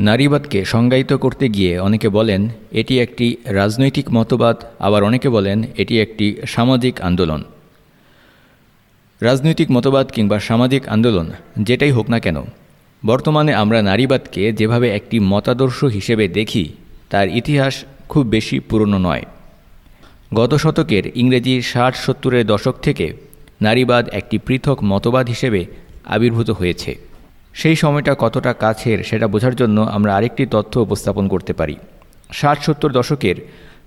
নারীবাদকে সংজ্ঞায়িত করতে গিয়ে অনেকে বলেন, এটি একটি রাজনৈতিক মতবাদ। আবার অনেকে বলেন, এটি একটি সামাজিক আন্দোলন। রাজনৈতিক মতবাদ কিংবা সামাজিক আন্দোলন, যেটাই হোক না কেন, বর্তমানে আমরা নারীবাদকে যেভাবে একটি মতাদর্শ হিসেবে দেখি, তার ইতিহাস খুব বেশি পুরনো নয়। গত শতকের ইংরেজি ষাট সত্তরের দশক থেকে নারীবাদ একটি পৃথক মতবাদ হিসেবে আবির্ভূত হয়েছে। সেই সময়টা কতটা কাছের সেটা বোঝার জন্য আমরা আরেকটি তথ্য উপস্থাপন করতে পারি। ষাট সত্তর দশকের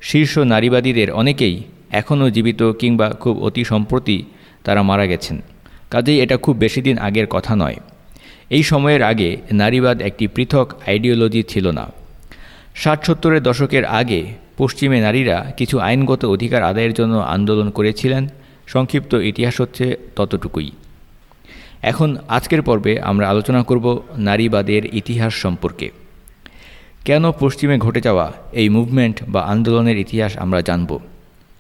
শীর্ষ নারীবাদীদের অনেকেই এখনও জীবিত কিংবা খুব অতি সম্প্রতি তারা মারা গেছেন। কাজেই এটা খুব বেশি দিন আগের কথা নয়। এই সময়ের আগে নারীবাদ একটি পৃথক আইডিওলজি ছিল না। ষাট সত্তরের দশকের আগে পশ্চিমে নারীরা কিছু আইনগত অধিকার আদায়ের জন্য আন্দোলন করেছিলেন, সংক্ষিপ্ত ইতিহাস হচ্ছে ততটুকুই। এখন আজকের পর্বে আমরা আলোচনা করব নারীবাদের ইতিহাস সম্পর্কে। কেন পশ্চিমে ঘটে যাওয়া এই মুভমেন্ট বা আন্দোলনের ইতিহাস আমরা জানব?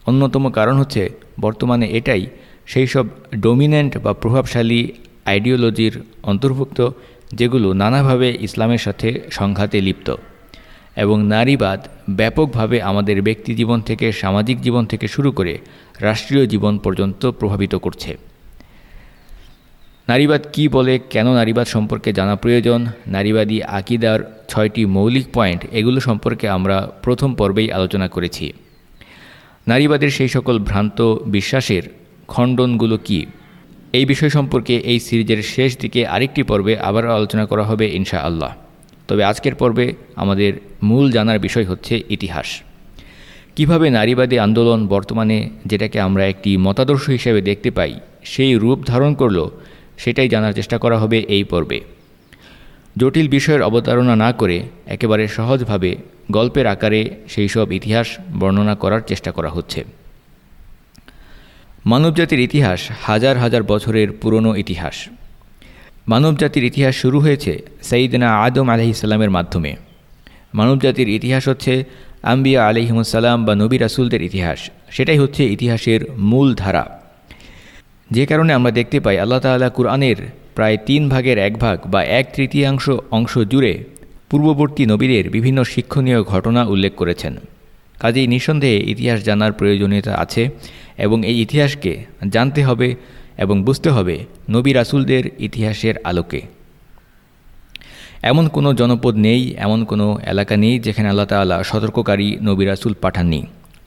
অন্যতম কারণ হচ্ছে বর্তমানে এটাই সেই সব ডোমিনেন্ট বা প্রভাবশালী আইডিওলজির অন্তর্ভুক্ত যেগুলো নানাভাবে ইসলামের সাথে সংঘাতে লিপ্ত। এবং নারীবাদ ব্যাপকভাবে আমাদের ব্যক্তি জীবন থেকে, সামাজিক জীবন থেকে শুরু করে রাষ্ট্রীয় জীবন পর্যন্ত প্রভাবিত করছে। নারীবাদ কি বলে, কেন নারীবাদ সম্পর্কে জানা প্রয়োজন? নারীবাদী আকিদার ছয়টি মৌলিক পয়েন্ট, এগুলো সম্পর্কে আমরা প্রথম পর্বেই আলোচনা করেছি। নারীবাদের সেই সকল ভ্রান্ত বিশ্বাসের খণ্ডনগুলো কি? এই বিষয় সম্পর্কে এই সিরিজের শেষ দিকে আরেকটি পর্বে আবার আলোচনা করা হবে ইনশা আল্লাহ তবে আজকের পর্বে আমাদের মূল জানার বিষয় হচ্ছে ইতিহাস। কীভাবে নারীবাদী আন্দোলন বর্তমানে যেটাকে আমরা একটি মতাদর্শ হিসেবে দেখতে পাই, সেই রূপ ধারণ করল সেটাই জানার চেষ্টা করা হবে এই পর্বে। জটিল বিষয়ের অবতারণা না করে একেবারে সহজভাবে গল্পের আকারে সেই সব ইতিহাস বর্ণনা করার চেষ্টা করা হচ্ছে। মানবজাতির ইতিহাস হাজার হাজার বছরের পুরনো ইতিহাস। মানবজাতির ইতিহাস শুরু হয়েছে সঈদনা আদম আলহিসাল্লামের মাধ্যমে। মানবজাতির ইতিহাস হচ্ছে আম্বিয়া আলহিমসাল্লাম বা নবী রাসুলদের ইতিহাস। সেটাই হচ্ছে ইতিহাসের মূল ধারা। যে কারণে আমরা দেখতে পাই আল্লাহ তাল্লাহ কুরআনের প্রায় তিন ভাগের এক ভাগ বা এক তৃতীয়াংশ অংশ জুড়ে পূর্ববর্তী নবীদের বিভিন্ন শিক্ষণীয় ঘটনা উল্লেখ করেছেন। কাজেই নিঃসন্দেহে ইতিহাস জানার প্রয়োজনীয়তা আছে এবং এই ইতিহাসকে জানতে হবে এবং বুঝতে হবে নবী রাসুলদের ইতিহাসের আলোকে। এমন কোনো জনপদ নেই, এমন কোনো এলাকা নেই যেখানে আল্লাহ তাল্লাহ সতর্ককারী নবী রাসুল পাঠাননি।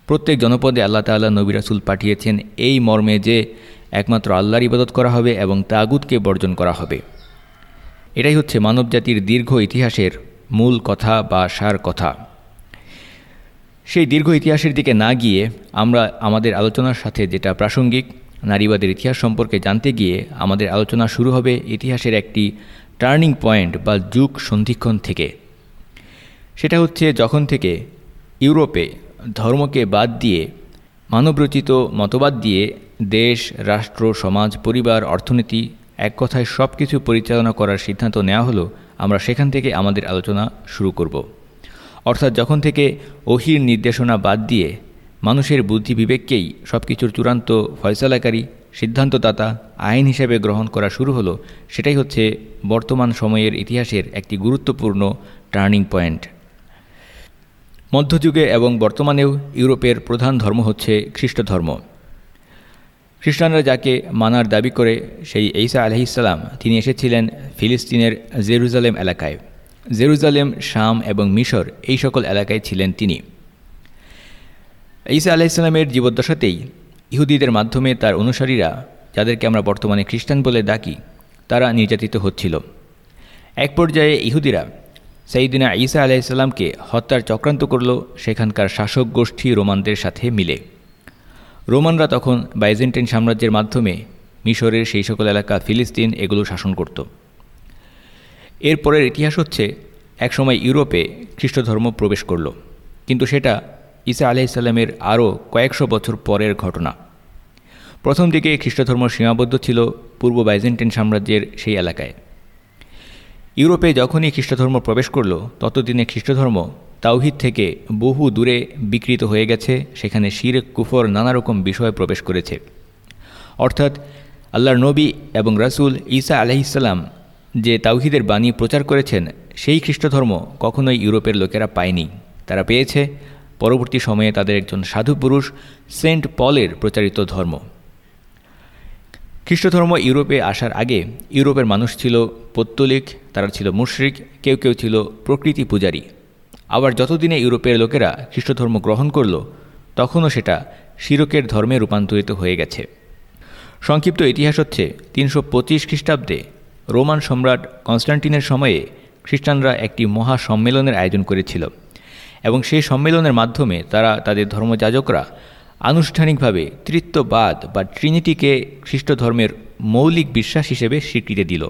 প্রত্যেক জনপদে আল্লাহ তাল্লাহ নবী রাসুল পাঠিয়েছেন এই মর্মে যে একমাত্র আল্লাহর ইবাদত করা হবে এবং তাগুদকে বর্জন করা হবে। এটাই হচ্ছে মানবজাতির দীর্ঘ ইতিহাসের মূল কথা বা সার কথা। সেই দীর্ঘ ইতিহাসের দিকে না গিয়ে আমরা আমাদের আলোচনার সাথে যেটা প্রাসঙ্গিক, নারীবাদের ইতিহাস সম্পর্কে জানতে গিয়ে আমাদের আলোচনা শুরু হবে ইতিহাসের একটি টার্নিং পয়েন্ট বা যুগ সন্ধিক্ষণ থেকে। সেটা হচ্ছে যখন থেকে ইউরোপে ধর্মকে বাদ দিয়ে মানবরচিত মতবাদ দিয়ে দেশ, রাষ্ট্র, সমাজ, পরিবার, অর্থনীতি এক কথায় সব কিছু পরিচালনা করার সিদ্ধান্ত নেওয়া হলো, আমরা সেখান থেকে আমাদের আলোচনা শুরু করব। অর্থাৎ যখন থেকে ওহির নির্দেশনা বাদ দিয়ে মানুষের বুদ্ধি বিবেককেই সব কিছুর চূড়ান্ত ফয়সলাকারী, সিদ্ধান্তদাতা, আইন হিসেবে গ্রহণ করা শুরু হলো, সেটাই হচ্ছে বর্তমান সময়ের ইতিহাসের একটি গুরুত্বপূর্ণ টার্নিং পয়েন্ট। মধ্যযুগে এবং বর্তমানেও ইউরোপের প্রধান ধর্ম হচ্ছে খ্রিস্ট ধর্ম খ্রিস্টানরা যাকে মানার দাবি করে, সেই ঈসা আলহিসাল্লাম তিনি এসেছিলেন ফিলিস্তিনের জেরুজালেম এলাকায়। জেরুজালেম, শাম এবং মিশর এই সকল এলাকায় ছিলেন তিনি। ঈসা আলাইসাল্লামের জীবদ্দশাতেই ইহুদিদের মাধ্যমে তার অনুসারীরা, যাদেরকে আমরা বর্তমানে খ্রিস্টান বলে ডাকি, তারা নির্যাতিত হচ্ছিল। এক পর্যায়ে ইহুদিরা সাইদিনা ঈসা আলাইসাল্লামকে হত্যার চক্রান্ত করল সেখানকার শাসক গোষ্ঠী রোমানদের সাথে মিলে। রোমানরা তখন বাইজেন্টাইন সাম্রাজ্যের মাধ্যমে মিশরের সেই সকল এলাকা ফিলিস্তিন এগুলো শাসন করত। এরপরের ইতিহাস হচ্ছে, একসময় ইউরোপে খ্রিস্ট ধর্ম প্রবেশ করল। কিন্তু সেটা ঈসা আলাইসাল্লামের আরও কয়েকশো বছর পরের ঘটনা। প্রথম দিকে খ্রিস্টধর্ম সীমাবদ্ধ ছিল পূর্ব বাইজেন্টাইন সাম্রাজ্যের সেই এলাকায়। ইউরোপে যখনই খ্রিস্টধর্ম প্রবেশ করল, ততদিনে খ্রিস্টধর্ম তাওহিদ থেকে বহু দূরে বিকৃত হয়ে গেছে, সেখানে শির, কুফর নানা রকম বিষয়ে প্রবেশ করেছে। অর্থাৎ আল্লাহর নবী এবং রাসুল ঈসা আলহিসাল্লাম যে তাওহিদের বাণী প্রচার করেছেন, সেই খ্রিস্টধর্ম কখনোই ইউরোপের লোকেরা পায়নি। তারা পেয়েছে, পরবর্তী সময়ে তাদের একজন সাধু পুরুষ সেন্ট পলের প্রচারিত ধর্ম। খ্রিস্টধর্ম ইউরোপে আসার আগে ইউরোপের মানুষ ছিল পত্তলিক, তারা ছিল মুশ্রিক, কেউ কেউ ছিল প্রকৃতি পূজারী। আবার যতদিনে ইউরোপের লোকেরা খ্রিস্টধর্ম গ্রহণ করল, তখনও সেটা শিরকের ধর্মে রূপান্তরিত হয়ে গেছে। সংক্ষিপ্ত ইতিহাস হচ্ছে তিনশো পঁচিশ খ্রিস্টাব্দে রোমান সম্রাট কনস্টান্টিনের সময়ে খ্রিস্টানরা একটি মহা সম্মেলনের আয়োজন করেছিল এবং সেই সম্মেলনের মাধ্যমে তারা তাদের ধর্মযাজকরা আনুষ্ঠানিকভাবে তৃত্ববাদ বা ট্রিনিটিকে খ্রিস্ট ধর্মের মৌলিক বিশ্বাস হিসেবে স্বীকৃতি দিল।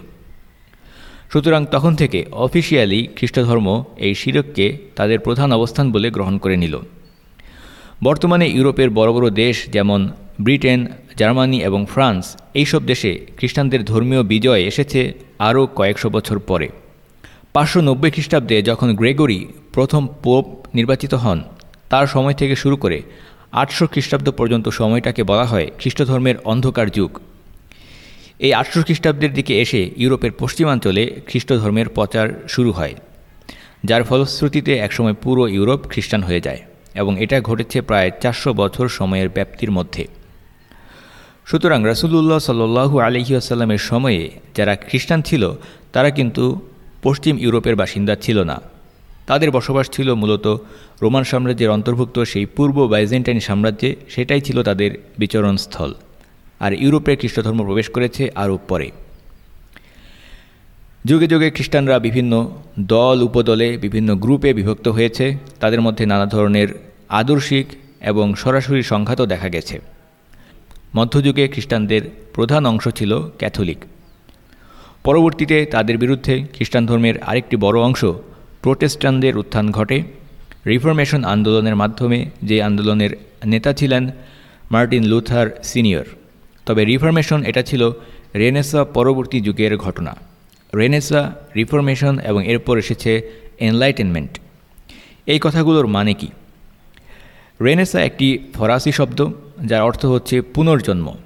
সুতরাং তখন থেকে অফিসিয়ালি খ্রিস্টধর্ম এই শিরককে তাদের প্রধান অবস্থান বলে গ্রহণ করে নিল। বর্তমানে ইউরোপের বড় বড় দেশ যেমন ব্রিটেন, জার্মানি এবং ফ্রান্স এইসব দেশে খ্রিস্টানদের ধর্মীয় বিজয় এসেছে আরও কয়েকশো বছর পরে। পাঁচশো নব্বই খ্রিস্টাব্দে যখন গ্রেগরি প্রথম পোপ নির্বাচিত হন, তার সময় থেকে শুরু করে আটশো খ্রিস্টাব্দ পর্যন্ত সময়টাকে বলা হয় খ্রিস্টধর্মের অন্ধকার যুগ। এই আটশো খ্রিস্টাব্দের দিকে এসে ইউরোপের পশ্চিমাঞ্চলে খ্রিস্ট ধর্মের প্রচার শুরু হয়, যার ফলশ্রুতিতে একসময় পুরো ইউরোপ খ্রিস্টান হয়ে যায় এবং এটা ঘটেছে প্রায় চারশো বছর সময়ের ব্যাপ্তির মধ্যে। সুতরাং রাসুলুল্লাহ সাল্লু আলহিউসাল্লামের সময়ে যারা খ্রিস্টান ছিল, তারা কিন্তু পশ্চিম ইউরোপের বাসিন্দা ছিল না। তাদের বসবাস ছিল মূলত রোমান সাম্রাজ্যের অন্তর্ভুক্ত সেই পূর্ব বাইজেন্টাইন সাম্রাজ্যে, সেটাই ছিল তাদের বিচরণস্থল। আর ইউরোপে খ্রিস্টধর্ম প্রবেশ করেছে আরও পরে। যুগে যুগে খ্রিস্টানরা বিভিন্ন দল, উপদলে, বিভিন্ন গ্রুপে বিভক্ত হয়েছে। তাদের মধ্যে নানা ধরনের আদর্শিক এবং সরাসরি সংঘাতও দেখা গেছে। মধ্যযুগে খ্রিস্টানদের প্রধান অংশ ছিল ক্যাথলিক। পরবর্তীতে তাদের বিরুদ্ধে খ্রিস্টান ধর্মের আরেকটি বড় অংশ প্রোটেস্টানদের উত্থান ঘটে। রিফরমেশন আন্দোলনের মাধ্যমে যে আন্দোলনের নেতা ছিলেন মার্টিন লুথার সিনিয়র। তবে রিফরমেশন এটা ছিল রেনেসা পরবর্তী যুগের ঘটনা। রেনেসা, রিফরমেশন এবং এরপর এসেছে এনলাইটেনমেন্ট। এই কথাগুলোর মানে কি? রেনেসা একটি ফরাসি শব্দ, যার অর্থ হচ্ছে পুনর্জন্ম।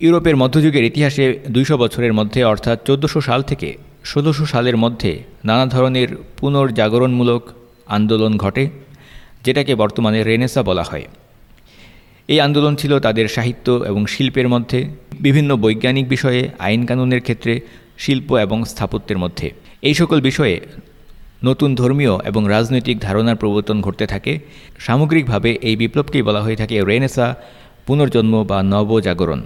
ইউরোপের মধ্যযুগের ইতিহাসে দুইশো বছরের মধ্যে, অর্থাৎ চোদ্দোশো সাল থেকে ষোলোশো সালের মধ্যে নানা ধরনের পুনর্জাগরণমূলক আন্দোলন ঘটে, যেটাকে বর্তমানে রেনেসা বলা হয়। এই আন্দোলন ছিল তাদের সাহিত্য এবং শিল্পের মধ্যে, বিভিন্ন বৈজ্ঞানিক বিষয়ে, আইন কানুনের ক্ষেত্রে, শিল্প এবং স্থাপত্যের মধ্যে। এই সকল বিষয়ে নতুন ধর্মীয় এবং রাজনৈতিক ধারণার প্রবর্তন ঘটতে থাকে। সামগ্রিকভাবে এই বিপ্লবকেই বলা হয়ে থাকে রেনেসা পুনর্জন্ম বা নবজাগরণ।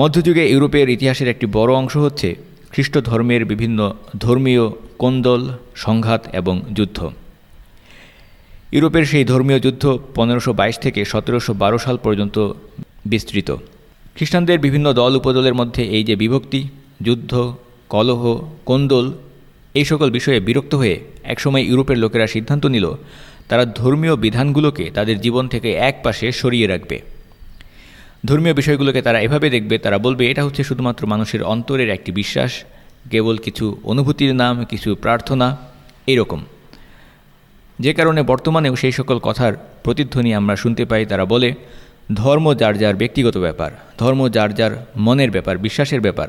মধ্যযুগে ইউরোপের ইতিহাসের একটি বড় অংশ হচ্ছে খ্রিস্ট ধর্মের বিভিন্ন ধর্মীয় কোন্দল, সংঘাত এবং যুদ্ধ। ইউরোপের সেই ধর্মীয় যুদ্ধ পনেরোশো থেকে সতেরোশো বারো সাল পর্যন্ত বিস্তৃত। খ্রিস্টানদের বিভিন্ন দল উপদলের মধ্যে এই যে বিভক্তি, যুদ্ধ, কলহ, কোন্দল, এই সকল বিষয়ে বিরক্ত হয়ে একসময় ইউরোপের লোকেরা সিদ্ধান্ত নিল, তারা ধর্মীয় বিধানগুলোকে তাদের জীবন থেকে এক পাশে সরিয়ে রাখবে। ধর্মীয় বিষয়গুলোকে তারা এভাবে দেখবে, তারা বলবে, এটা হচ্ছে শুধুমাত্র মানুষের অন্তরের একটি বিশ্বাস, কেবল কিছু অনুভূতির নাম, কিছু প্রার্থনা। এইরকম যে কারণে বর্তমানেও সেই সকল কথার প্রতিধ্বনি আমরা শুনতে পাই, তারা বলে, ধর্ম যার যার ব্যক্তিগত ব্যাপার, ধর্ম যার যার মনের ব্যাপার, বিশ্বাসের ব্যাপার,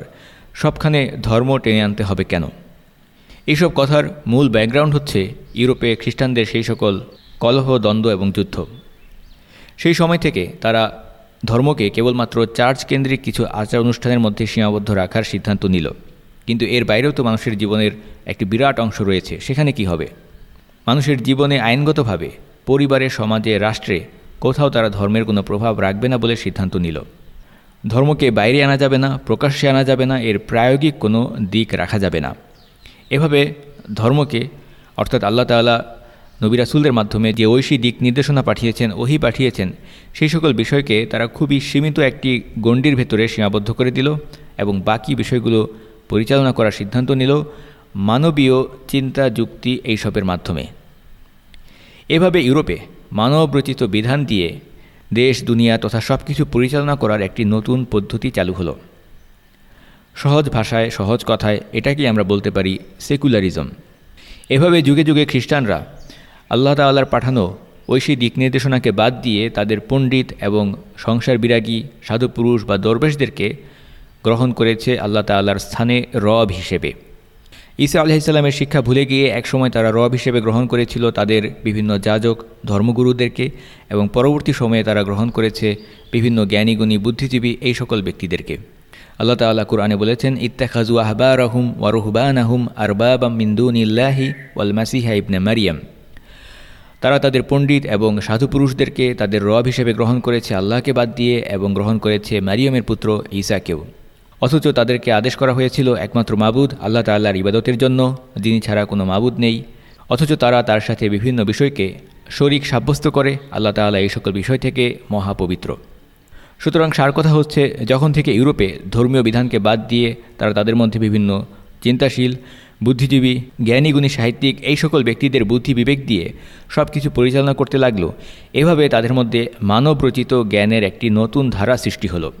সবখানে ধর্ম টেনে আনতে হবে কেন? এইসব কথার মূল ব্যাকগ্রাউন্ড হচ্ছে ইউরোপে খ্রিস্টানদের সেই সকল কলহ, দ্বন্দ্ব এবং যুদ্ধ। সেই সময় থেকে তারা ধর্মকে কেবলমাত্র চার্চ কেন্দ্রিক কিছু আচার অনুষ্ঠানের মধ্যে সীমাবদ্ধ রাখার সিদ্ধান্ত নিল। কিন্তু এর বাইরেও তো মানুষের জীবনের একটি বিরাট অংশ রয়েছে। সেখানে কি হবে? মানুষের জীবনে আইনগতভাবে, পরিবারে, সমাজে, রাষ্ট্রে কোথাও তারা ধর্মের কোনো প্রভাব রাখবে না বলে সিদ্ধান্ত নিল। ধর্মকে বাইরে আনা যাবে না, প্রকাশ্যে আনা যাবে না, এর প্রায়োগিক কোনো দিক রাখা যাবে না। এভাবে ধর্মকে, অর্থাৎ আল্লাহ তালা নবিরাসুলদের মাধ্যমে যে ঐশী দিক নির্দেশনা পাঠিয়েছেন, ওহি পাঠিয়েছেন, সেই সকল বিষয়কে তারা খুবই সীমিত একটি গণ্ডির ভেতরে সীমাবদ্ধ করে দিল এবং বাকি বিষয়গুলো পরিচালনা করার সিদ্ধান্ত নিল মানবীয় চিন্তা যুক্তি এইসবের মাধ্যমে। এভাবে ইউরোপে মানবরচিত বিধান দিয়ে দেশ, দুনিয়া তথা সব কিছু পরিচালনা করার একটি নতুন পদ্ধতি চালু হলো। সহজ ভাষায়, সহজ কথায় এটাকেই আমরা বলতে পারি সেকুলারিজম। এভাবে যুগে যুগে খ্রিস্টানরা আল্লাহ তাল্লার পাঠানো ঐশী দিক নির্দেশনাকে বাদ দিয়ে তাদের পণ্ডিত এবং সংসার বিরাগী সাধুপুরুষ বা দরবেশদেরকে গ্রহণ করেছে আল্লাহ তাল্লার স্থানে রব হিসেবে। ঈসা আলহিসাল্লামের শিক্ষা ভুলে গিয়ে একসময় তারা রব হিসেবে গ্রহণ করেছিল তাদের বিভিন্ন যাজক, ধর্মগুরুদেরকে এবং পরবর্তী সময়ে তারা গ্রহণ করেছে বিভিন্ন জ্ঞানীগুণী বুদ্ধিজীবী এই সকল ব্যক্তিদেরকে। আল্লাহ তাল্লাহ কুরআনে বলেছেন ইত্তাখাজু আহবা রহুম ওয়ারুহবান আহুম আরবাবাম মিন্দুন ইল্লাহি ওয়াল মাসিহা ইবনে মারিয়াম। তারা তাদের পণ্ডিত এবং সাধু পুরুষদেরকে তাদের রব হিসেবে গ্রহণ করেছে আল্লাহকে বাদ দিয়ে এবং গ্রহণ করেছে মারিয়ামের পুত্র ঈসাকেও। অথচ তাদেরকে আদেশ করা হয়েছিল একমাত্র মাবুদ, আল্লাহ তাল্লাহর ইবাদতের জন্য, যিনি ছাড়া কোনো মাবুদ নেই। অথচ তারা তার সাথে বিভিন্ন বিষয়কে শরিক সাব্যস্ত করে, আল্লাহ তাল্লাহ এই সকল বিষয় থেকে মহাপবিত্র। সুতরাং সার কথা হচ্ছে, যখন থেকে ইউরোপে ধর্মীয় বিধানকে বাদ দিয়ে তারা তাদের মধ্যে বিভিন্ন চিন্তাশীল বুদ্ধিজীবী, জ্ঞানীগুণী, সাহিত্যিক এই সকল ব্যক্তিদের বুদ্ধি বিবেক দিয়ে সব কিছু পরিচালনা করতে লাগল। এভাবে তাদের মধ্যে মানবরচিত জ্ঞানের একটি নতুন ধারা সৃষ্টি হলো।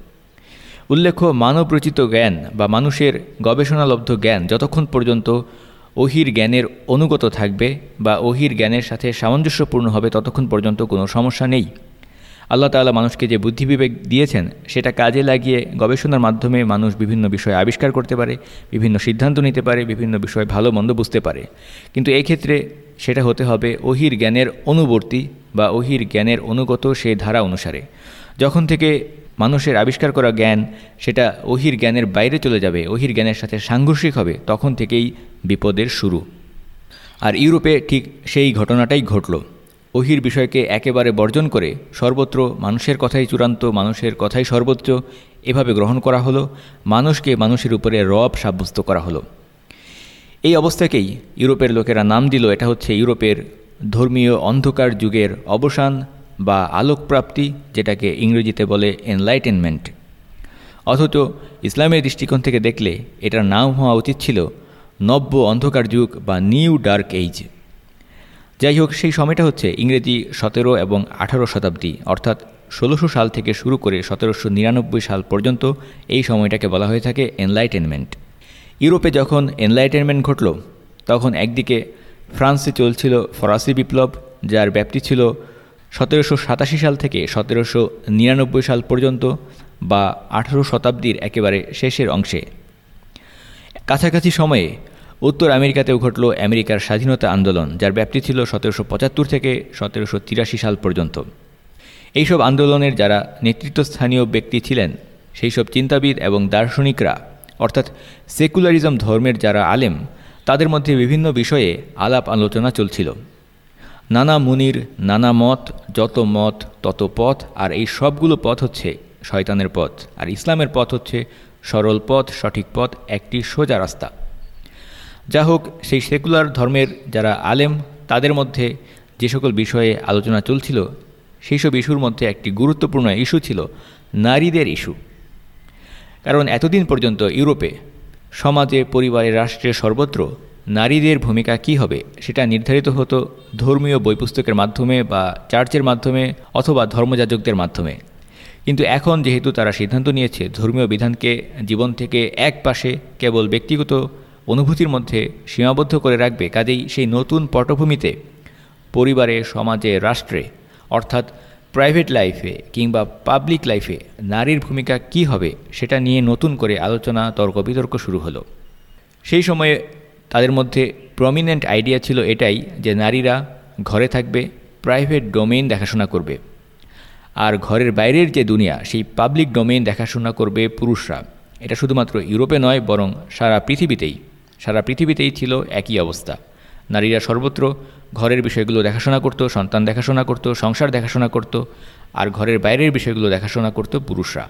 উল্লেখ্য, মানবরচিত জ্ঞান বা মানুষের গবেষণালব্ধ জ্ঞান যতক্ষণ পর্যন্ত ওহির জ্ঞানের অনুগত থাকবে বা ওহির জ্ঞানের সাথে সামঞ্জস্যপূর্ণ হবে ততক্ষণ পর্যন্ত কোনো সমস্যা নেই। আল্লাহ তালা মানুষকে যে বুদ্ধি বিবেক দিয়েছেন, সেটা কাজে লাগিয়ে গবেষণার মাধ্যমে মানুষ বিভিন্ন বিষয় আবিষ্কার করতে পারে, বিভিন্ন সিদ্ধান্ত নিতে পারে, বিভিন্ন বিষয় ভালো মন্দ বুঝতে পারে। কিন্তু ক্ষেত্রে সেটা হতে হবে ওহির জ্ঞানের অনুবর্তী বা ওহির জ্ঞানের অনুগত সেই ধারা অনুসারে। যখন থেকে মানুষের আবিষ্কার করা জ্ঞান সেটা ওহির জ্ঞানের বাইরে চলে যাবে ওহির জ্ঞানের সাথে সাংঘর্ষিক হবে, তখন থেকেই বিপদের শুরু। আর ইউরোপে ঠিক সেই ঘটনাটাই ঘটল। ওহির বিষয়কে একেবারে বর্জন করে সর্বত্র মানুষের কথাই চূড়ান্ত, মানুষের কথাই সর্বোচ্চ এভাবে গ্রহণ করা হলো, মানুষকে মানুষের উপরে রব সাব্যস্ত করা হলো। এই অবস্থাকেই ইউরোপের লোকেরা নাম দিল, এটা হচ্ছে ইউরোপের ধর্মীয় অন্ধকার যুগের অবসান বা আলোকপ্রাপ্তি, যেটাকে ইংরেজিতে বলে এনলাইটেনমেন্ট অথচ ইসলামের দৃষ্টিকোণ থেকে দেখলে এটার নাম হওয়া উচিত ছিল নব্য অন্ধকার যুগ বা নিউ ডার্ক এইজ যাই হোক, সেই সময়টা হচ্ছে ইংরেজি সতেরো এবং আঠারো শতাব্দী, অর্থাৎ ষোলোশো সাল থেকে শুরু করে সতেরোশো নিরানব্বই সাল পর্যন্ত এই সময়টাকে বলা হয়ে থাকে এনলাইটেনমেন্ট ইউরোপে যখন এনলাইটেনমেন্ট ঘটল, তখন একদিকে ফ্রান্সে চলছিল ফরাসি বিপ্লব, যার ব্যাপ্তি ছিল সতেরোশো সাতাশি সাল থেকে সতেরোশো নিরানব্বই সাল পর্যন্ত বা আঠারো শতাব্দীর একেবারে শেষের অংশে। কাছাকাছি সময়ে উত্তর আমেরিকাতেও ঘটল আমেরিকার স্বাধীনতা আন্দোলন, যার ব্যাপ্তি ছিল সতেরোশো পঁচাত্তর থেকে সতেরোশো তিরাশি সাল পর্যন্ত। এইসব আন্দোলনের যারা নেতৃত্বস্থানীয় ব্যক্তি ছিলেন সেই সব চিন্তাবিদ এবং দার্শনিকরা, অর্থাৎ সেকুলারিজম ধর্মের যারা আলেম, তাদের মধ্যে বিভিন্ন বিষয়ে আলাপ আলোচনা চলছিল। নানা মুনির, নানা মত, যত মত, তত পথ, আর এই সবগুলো পথ হচ্ছে শয়তানের পথ, আর ইসলামের পথ হচ্ছে সরল পথ, সঠিক পথ, একটি সোজা রাস্তা। যা হোক সেই সেকুলার ধর্মের যারা আলেম, তাদের মধ্যে যে সকল বিষয়ে আলোচনা চলছিল সেই সব ইস্যুর মধ্যে একটি গুরুত্বপূর্ণ ইস্যু ছিল নারীদের ইস্যু। কারণ এতদিন পর্যন্ত ইউরোপে সমাজে, পরিবারে রাষ্ট্রের সর্বত্র নারীদের ভূমিকা কি হবে, সেটা নির্ধারিত হতো ধর্মীয় বই পুস্তকের মাধ্যমে বা চার্চের মাধ্যমে অথবা ধর্মযাজকদের মাধ্যমে। কিন্তু এখন যেহেতু তারা সিদ্ধান্ত নিয়েছে ধর্মীয় বিধানকে জীবন থেকে এক পাশে কেবল ব্যক্তিগত অনুভূতির মধ্যে সীমাবদ্ধ করে রাখবে, কাজেই সেই নতুন পটভূমিতে পরিবারে, সমাজে, রাষ্ট্রে, অর্থাৎ প্রাইভেট লাইফে কিংবা পাবলিক লাইফে নারীর ভূমিকা কি হবে সেটা নিয়ে নতুন করে আলোচনা, তর্ক, বিতর্ক শুরু হলো। সেই সময়ে তাদের মধ্যে প্রমিনেন্ট আইডিয়া ছিল এটাই যে নারীরা ঘরে থাকবে প্রাইভেট ডোমেইন দেখাশোনা করবে। আর ঘরের বাইরের যে দুনিয়া, সেই পাবলিক ডোমেইন দেখাশোনা করবে পুরুষরা। এটা শুধুমাত্র ইউরোপে নয়, বরং সারা পৃথিবীতেই। সারা পৃথিবীতেই ছিল একই অবস্থা। নারীরা সর্বত্র ঘরের বিষয়গুলো দেখাশোনা করত, সন্তান দেখাশোনা করত, সংসার দেখাশোনা করত, আর ঘরের বাইরের বিষয়গুলো দেখাশোনা করত পুরুষরা।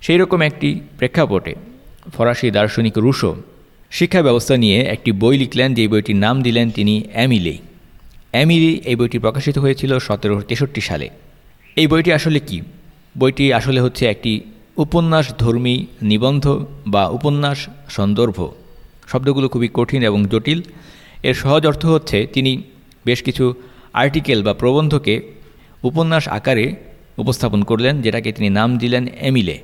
সেই রকম একটি প্রেক্ষাপটে ফরাসি দার্শনিক রুশো শিক্ষা ব্যবস্থা নিয়ে একটি বই লিখলেন, যে বইটির নাম দিলেন তিনি অ্যামিলে। অ্যামিলি এই বইটি প্রকাশিত হয়েছিল সতেরো তেষট্টি সালে। এই বইটি আসলে কি? বইটি আসলে হচ্ছে একটি উপন্যাস ধর্মী নিবন্ধ বা উপন্যাস সন্দর্ভ। শব্দগুলো খুবই কঠিন এবং জটিল। এর সহজ অর্থ হচ্ছে তিনি বেশ কিছু আর্টিকেল বা প্রবন্ধকে উপন্যাস আকারে উপস্থাপন করলেন, যেটাকে তিনি নাম দিলেন এমিলে।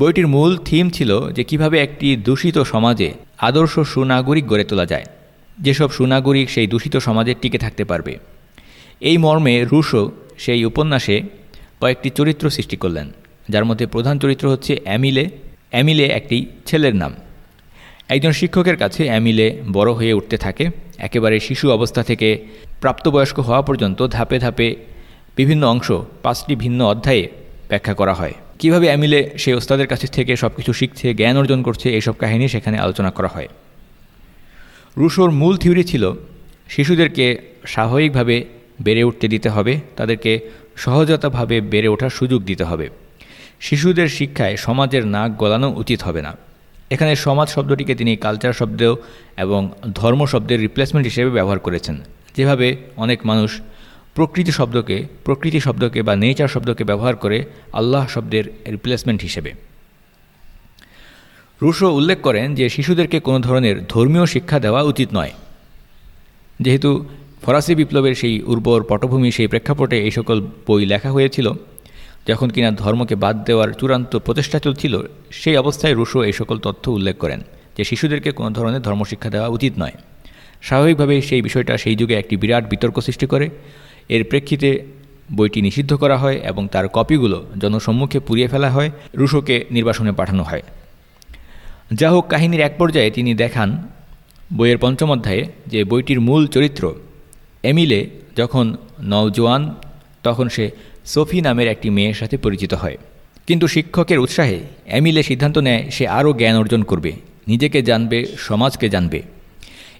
বইটির মূল থিম ছিল যে কীভাবে একটি দূষিত সমাজে আদর্শ সুনাগরিক গড়ে তোলা যায়। যেসব সুনাগরিক সেই দূষিত সমাজে টিকে থাকতে পারবে। এই মর্মে রুশো সেই উপন্যাসে কয়েকটি চরিত্র সৃষ্টি করলেন, যার মধ্যে প্রধান চরিত্র হচ্ছে অ্যামিলে অ্যামিলে একটি ছেলের নাম। একজন শিক্ষকের কাছে অ্যামিলে বড় হয়ে উঠতে থাকে। একেবারে শিশু অবস্থা থেকে প্রাপ্তবয়স্ক হওয়া পর্যন্ত ধাপে ধাপে বিভিন্ন অংশ পাঁচটি ভিন্ন অধ্যায়ে ব্যাখ্যা করা হয়। কীভাবে অ্যামিলে সেই ওস্তাদের কাছে থেকে সব কিছু শিখছে, জ্ঞান অর্জন করছে এইসব কাহিনী সেখানে আলোচনা করা হয়। রুশোর মূল থিওরি ছিল, শিশুদেরকে স্বাভাবিকভাবে বেড়ে উঠতে দিতে হবে, তাদেরকে সহজতাভাবে বেড়ে ওঠার সুযোগ দিতে হবে। শিশুদের শিক্ষায় সমাজের নাক গলানো উচিত হবে না। এখানে সমাজ শব্দটিকে তিনি কালচার শব্দ এবং ধর্ম শব্দের রিপ্লেসমেন্ট হিসেবে ব্যবহার করেছেন। যেভাবে অনেক মানুষ প্রকৃতি শব্দকে প্রকৃতি শব্দকে বা নেচার শব্দকে ব্যবহার করে আল্লাহ শব্দের রিপ্লেসমেন্ট হিসেবে। রুশো উল্লেখ করেন যে শিশুদেরকে কোনো ধরনের ধর্মীয় শিক্ষা দেওয়া উচিত নয়। যেহেতু ফরাসি বিপ্লবের সেই উর্বর পটভূমি সেই প্রেক্ষাপটে এই সকল বই লেখা হয়েছিল যখন কিনা ধর্মকে বাদ দেওয়ার চূড়ান্ত প্রচেষ্টা চলছিল, সেই অবস্থায় রুশো এই সকল তথ্য উল্লেখ করেন যে শিশুদেরকে কোনো ধরনের ধর্মশিক্ষা দেওয়া উচিত নয়। স্বাভাবিকভাবেই সেই বিষয়টা সেই যুগে একটি বিরাট বিতর্ক সৃষ্টি করে। এর প্রেক্ষিতে বইটি নিষিদ্ধ করা হয় এবং তার কপিগুলো জনসম্মুখে পুড়িয়ে ফেলা হয়, রুশোকে নির্বাসনে পাঠানো হয়। যা হোক, কাহিনীর এক পর্যায়ে তিনি দেখান বইয়ের পঞ্চম অধ্যায়ে যে বইটির মূল চরিত্র এমিলে যখন নওজোয়ান, তখন সে সোফি নামের একটি মেয়ের সাথে পরিচিত হয়। কিন্তু শিক্ষকের উৎসাহে এমিলে সিদ্ধান্ত নেয় সে আরও জ্ঞান অর্জন করবে, নিজেকে জানবে, সমাজকে জানবে।